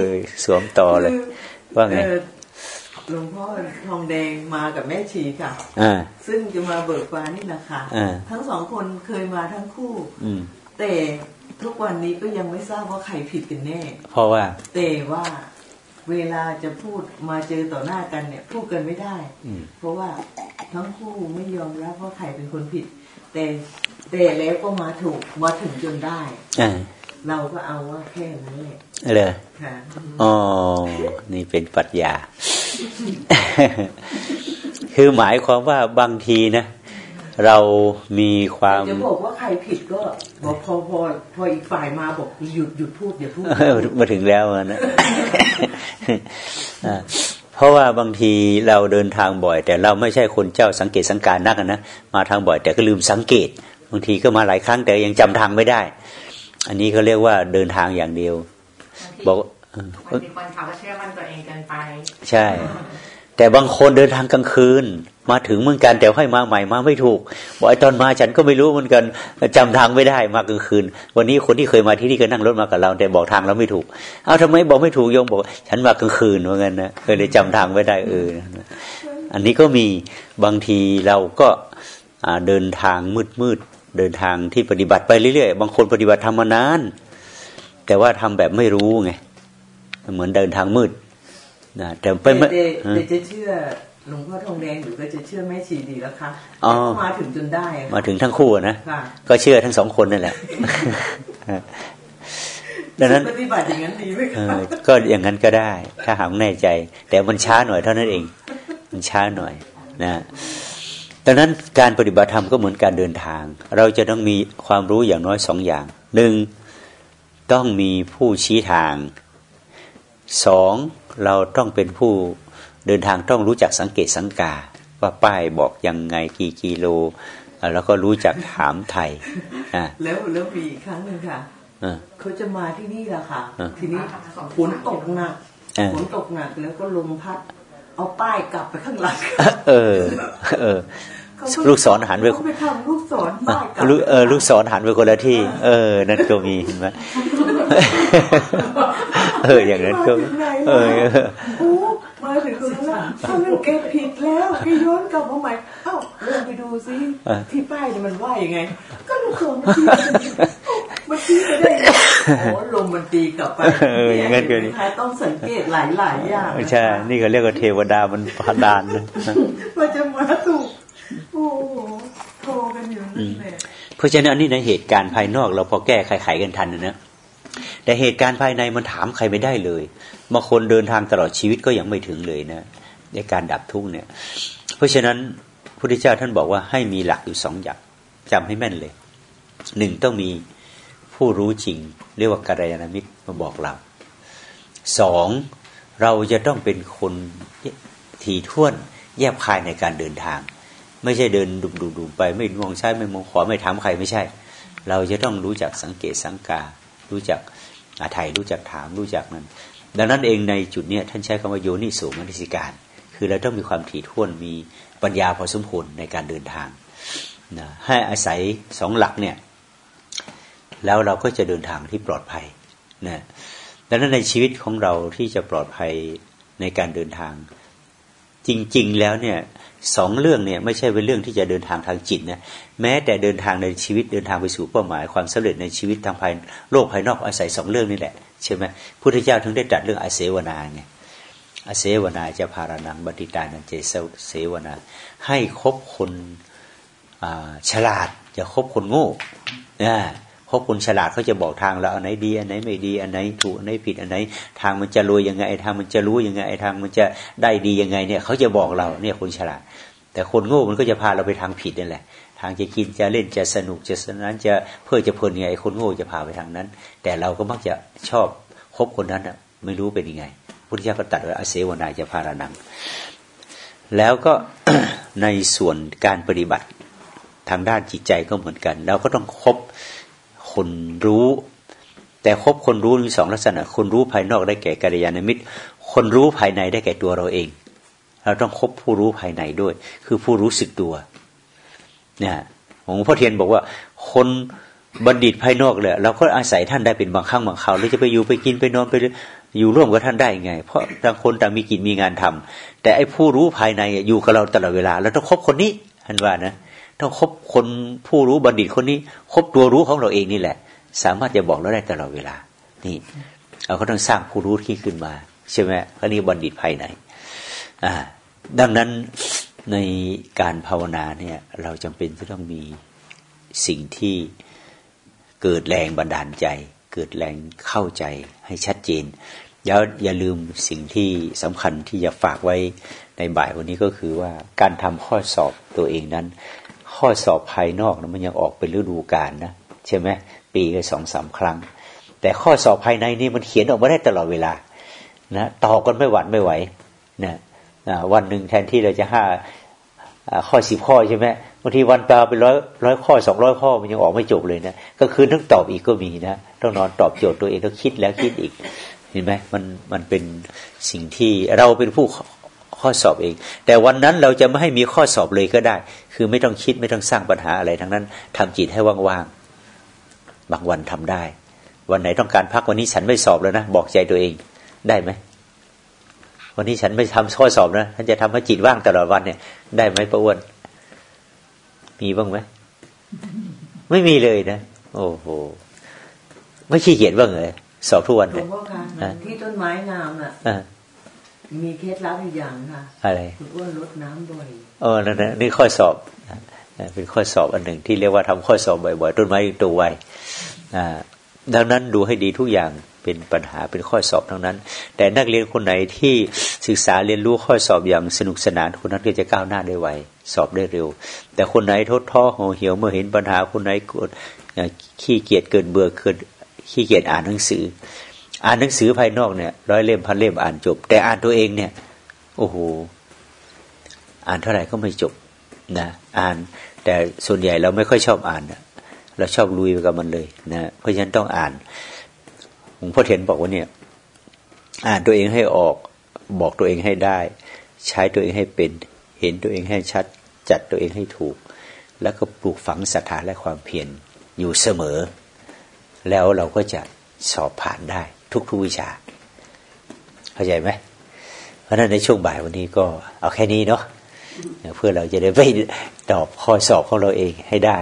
อสวมต่อเลย ว่าไงเอ่อหลวงพ่อทองแดงมากับแม่ชีค่ะอ่าซึ่งจะมาเบิกฟ้านี่แหละค่ะอ่าทั้งสองคนเคยมาทั้งคู่ อืมแต่ทุกวันนี้ก็ยังไม่ทราบว่าใครผิดกันแน่ เพราะว่า แต่ว่าเวลาจะพูดมาเจอต่อหน้ากันเนี่ย พูดกันไม่ได้อืมเพราะว่าทั้งคู่ไม่ยอมรับว่าใครเป็นคนผิด แต่แต่แล้วก็มาถูกมาถึงจนได้อ่าเราก็เอาว่าแค่นั้นแหละเลยค่ะอ๋อ นี่เป็นปรัชญา คือหมายความว่าบางทีนะ เรามีความจะบอกว่าใครผิดก็บอกพอพอพออีกฝ่ายมาบอกหยุดหยุดพูดอย่าพูดเออมาถึงแล้วอะนะอ่า เพราะว่าบางทีเราเดินทางบ่อย แต่เราไม่ใช่คนเจ้าสังเกตสังการนักอะนะมาทางบ่อย แต่ก็ลืมสังเกต บางทีก็มาหลายครั้งแต่ยังจำทางไม่ได้ อันนี้เขาเรียกว่าเดินทางอย่างเดียว บอกเออบางทีคนเขาก็เชื่อมั่นตัวเองเกินไป ใช่ แต่บางคนเดินทางกลางคืน มาถึงเหมือนกันแต่ให้มาใหม่มาไม่ถูกบอกไอ้ตอนมาฉันก็ไม่รู้เหมือนกันจำทางไม่ได้มากลางคืน วันนี้คนที่เคยมาที่นี่ก็นั่งรถมากับเรา แต่บอกทางเราไม่ถูก เอาทำไมบอกไม่ถูกโยมบอก ฉันมากลางคืนเหมือนกันนะเคยเลยจำทางไม่ได้เอออันนี้ก็มีบางทีเราก็อ่าเดินทางมืดมืดๆเดินทางที่ปฏิบัติไปเรื่อยๆบางคนปฏิบัติทำมานาน แต่ว่าทำแบบไม่รู้ไงเหมือนเดินทางมืดนะแต่แต่ไม่แต่ฮะแต่จะเชื่อ หลวงพ่อทองแดงหรือก็จะเชื่อแม่ชีดีแล้วค่ะอ๋อมาถึงจนได้อะมาถึงทั้งคู่อะนะค่ะก็เชื่อทั้งสองคนนั่นแหละดังนั้นปฏิบัติอย่างนั้นดีไหมเอคะอก็อย่างนั้นก็ได้ ถ้าหากแน่ใจ แต่มันช้าหน่อยเท่านั้นเอง มันช้าหน่อยนะดังนั้นการปฏิบัติธรรมก็เหมือนการเดินทาง เราจะต้องมีความรู้อย่างน้อยสองอย่างหนึ่งต้องมีผู้ชี้ทางสองเราต้องเป็นผู้ เดินทางต้องรู้จักสังเกตสังกา ว่าป้ายบอกยังไงกี่กิโลอะแล้วก็รู้จักถามไทยอ่าแล้วแล้วมีอีกครั้งหนึ่งค่ะอ่าเขาจะมาที่นี่แหละค่ะอ่าทีนี้ฝนตกหนักอ่าฝนตกหนักแล้วก็ลมพัด เอาป้ายกลับไปข้างหลังเออ เออลูกศรหันไปเขาไปทำลูกศรป้ายกลับลูกเออลูกศรหันไปคนละที่ เออ นั่นก็มีเห็นไหมเอออย่างนั้นก็มาถึงไหนเออโอ้ มาถึงตรงนั้นแล้วถ้ามันแกผิดแล้วแกย้อนกลับมาใหม่เอ้าลองไปดูซิที่ป้ายเนี่ยมันว่ายังไง ก็ลูกศรมันชี้มันชี้ไปได้โอ้ลมมันตีกลับไปอย่างนั้นก็ดีเยต้องสังเกตหลายๆอย่างใช่ นี่ก็เรียกว่าเทวดามันพาดานนะมันจะมาถูกโอ้โหโทรกันอยู่นั่นแหละเพราะฉะนั้นอันนี้ในเหตุการณ์ภายนอกเราพอแก้ไขกันทันนะนะ แต่เหตุการณ์ภายในมันถามใครไม่ได้เลยบางคนเดินทางตลอดชีวิตก็ยังไม่ถึงเลยนะในการดับทุกข์เนี่ย เพราะฉะนั้นพระพุทธเจ้าท่านบอกว่าให้มีหลักอยู่สองอย่างจำให้แม่นเลยหนึ่งต้องมีผู้รู้จริง เรียกว่ากัลยาณมิตรมาบอกเราสองเราจะต้องเป็นคนถี่ถ้วนแยบคายในการเดินทาง ไม่ใช่เดินดุมดุมๆไป ไม่มองซ้ายไม่มองขวาไม่ถามใครไม่ใช่ เราจะต้องรู้จักสังเกตสังกา รู้จักอาไทยรู้จักถามรู้จักนั้น ดังนั้นเองในจุดเนี้ยท่านใช้คำว่าโยนิสูมนสิการ คือเราต้องมีความถี่ถ้วนมีปัญญาพอสมควรในการเดินทางนะให้อาศัยสองหลักเนี่ยแล้วเราก็จะเดินทางที่ปลอดภัยนะดังนั้นในชีวิตของเราที่จะปลอดภัยในการเดินทาง จริง ๆ แล้วเนี่ยสองเรื่องเนี่ยไม่ใช่เป็นเรื่องที่จะเดินทางทางจิตนะ แม้แต่เดินทางในชีวิตเดินทางไปสู่เป้าหมายความสำเร็จในชีวิตทางภายโลกภายนอกอาศัยสองเรื่องนี่แหละใช่ไหมพุทธเจ้าถึงได้ตรัสเรื่องอาเสวนาไงอาเสวนาจะพารานังบัติตานันเจเสวนา ให้คบคนฉลาดอย่าคบคนโง่นะคบคนฉลาดเขาจะบอกทางเราอันไหนดีอันไหนไม่ดีอันไหนถูกอันไหนผิดอันไหน ทางมันจะรวยยังไงทางมันจะรู้ยังไงทางมันจะได้ดียังไงเนี่ยเขาจะบอกเราเนี่ยคนฉลาด แต่คนโง่มันก็จะพาเราไปทางผิดนั่นแหละ ทางจะกินจะเล่นจะสนุกจะสนานจะเพื่อจะเพลินยังไงคนโง่จะพาไปทางนั้น แต่เราก็มักจะชอบคบคนนั้นอะไม่รู้เป็นยังไง พุทธิยถาก็ตัดว่าอาเสวนายจะพารานัง แล้วก็ในส่วนการปฏิบัติทางด้านจิตใจก็เหมือนกัน เราก็ต้องคบคนรู้ แต่คบคนรู้มีสองลักษณะ คนรู้ภายนอกได้แก่กัลยาณมิตร คนรู้ภายในได้แก่ตัวเราเอง เราต้องคบผู้รู้ภายในด้วย คือผู้รู้สึกตัว เนี่ยหลวงพ่อเทียนบอกว่า คนบัณฑิตภายนอกเลยเราก็อาศัยท่านได้เป็นบางครั้งบางคราวหรือจะไปอยู่ไปกินไปนอนไปอยู่ร่วมกับท่านได้ไง เพราะต่างคนต่างมีกิจมีงานทำแต่ไอ้ผู้รู้ภายในอยู่กับเราตลอดเวลาเราต้องคบคนนี้ท่านว่านะต้องคบคนผู้รู้บัณฑิตคนนี้คบตัวรู้ของเราเองนี่แหละ สามารถจะบอกเราได้ตลอดเวลา นี่ เราก็ต้องสร้างผู้รู้ที่ขึ้นมา ใช่ไหมเขาเรียกบัณฑิตภายในอ่าดังนั้น ในการภาวนาเนี่ย เราจำเป็นจะต้องมีสิ่งที่เกิดแรงบันดาลใจ เกิดแรงเข้าใจให้ชัดเจนอย่าอย่าลืมสิ่งที่สำคัญที่จะฝากไว้ในบ่ายวันนี้ก็คือว่าการทำข้อสอบตัวเองนั้น ข้อสอบภายนอกนะมันยังออกเป็นฤดูกาลนะใช่ไหมปีก็สองสามครั้ง แต่ข้อสอบภายในนี่มันเขียนออกมาได้ตลอดเวลานะต่อกันไม่หวัดไม่ไหวนะ วันหนึ่งแทนที่เราจะห้าข้อสิบข้อใช่ไหมบางทีวันปลาเป็นร้อยร้อยข้อสองร้อยข้อมันยังออกไม่จบเลยนะก็คือต้องตอบอีกก็มีนะต้องนอนตอบโจทย์ตัวเองต้องคิดแล้วคิดอีก เห็นไหมมันมันเป็นสิ่งที่เราเป็นผู้ข้อสอบเอง แต่วันนั้นเราจะไม่ให้มีข้อสอบเลยก็ได้ คือไม่ต้องคิดไม่ต้องสร้างปัญหาอะไรทั้งนั้นทำจิตให้ว่างๆบางวันทำได้ วันไหนต้องการพักวันนี้ฉันไม่สอบแล้วนะบอกใจตัวเองได้ไหม วันนี้ฉันไม่ทำข้อสอบนะฉันจะทำให้จิตว่างตลอดวันเนี่ย ได้ไหมประอ้วนมีบ้างไหมไม่มีเลยนะ โอ้โหไม่ขี้เกียจบ้างเลยสอบทุกวันเลยหลวงพ่อคะที่ต้นไม้งามอะมีเคล็ดลับอีกอย่างค่ะ อะไรคุณอ้วนลดน้ำบ่อยเออนั่นนี่ข้อสอบเป็นข้อสอบอันหนึ่งที่เรียกว่าทำข้อสอบบ่อยๆต้นไม้โตไวดังนั้นดูให้ดีทุกอย่าง เป็นปัญหาเป็นข้อสอบทั้งนั้น แต่นักเรียนคนไหนที่ศึกษาเรียนรู้ข้อสอบอย่างสนุกสนานคนนั้นก็จะก้าวหน้าได้ไวสอบได้เร็ว แต่คนไหนทดท้อห่อเหี่ยวเมื่อเห็นปัญหาคนไหนกดขี้เกียจเกินเบื่อเกินขี้เกียจอ่านหนังสือ อ่านหนังสือภายนอกเนี่ยร้อยเล่มพันเล่มอ่านจบ แต่อ่านตัวเองเนี่ย โอ้โหอ่านเท่าไหร่ก็ไม่จบนะอ่านแต่ส่วนใหญ่เราไม่ค่อยชอบอ่านเราชอบลุยไปกับมันเลยนะเพราะฉะนั้นต้องอ่าน ลวงพ่อเทียนบอกว่าเนี่ยอ่านตัวเองให้ออกบอกตัวเองให้ได้ ใช้ตัวเองให้เป็น เห็นตัวเองให้ชัด จัดตัวเองให้ถูก แล้วก็ปลูกฝังศรัทธาและความเพียรอยู่เสมอ แล้วเราก็จะสอบผ่านได้ทุกๆวิชา เข้าใจไหมเพราะนั้นในช่วงบ่ายวันนี้ก็เอาแค่นี้เนาะเพื่อเราจะได้ไปตอบข้อสอบของเราเองให้ได้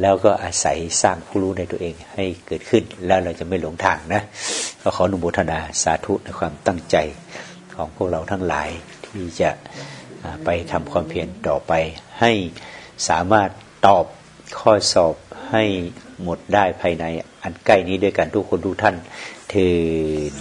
แล้วก็อาศัยสร้างผู้รู้ในตัวเองให้เกิดขึ้น แล้วเราจะไม่หลงทางนะก็ขออนุโมทนาสาธุในความตั้งใจของพวกเราทั้งหลายที่จะไปทำความเพียรต่อไป ให้สามารถตอบข้อสอบให้หมดได้ภายในอันใกล้นี้ด้วยกันทุกคนทุกท่านเถิด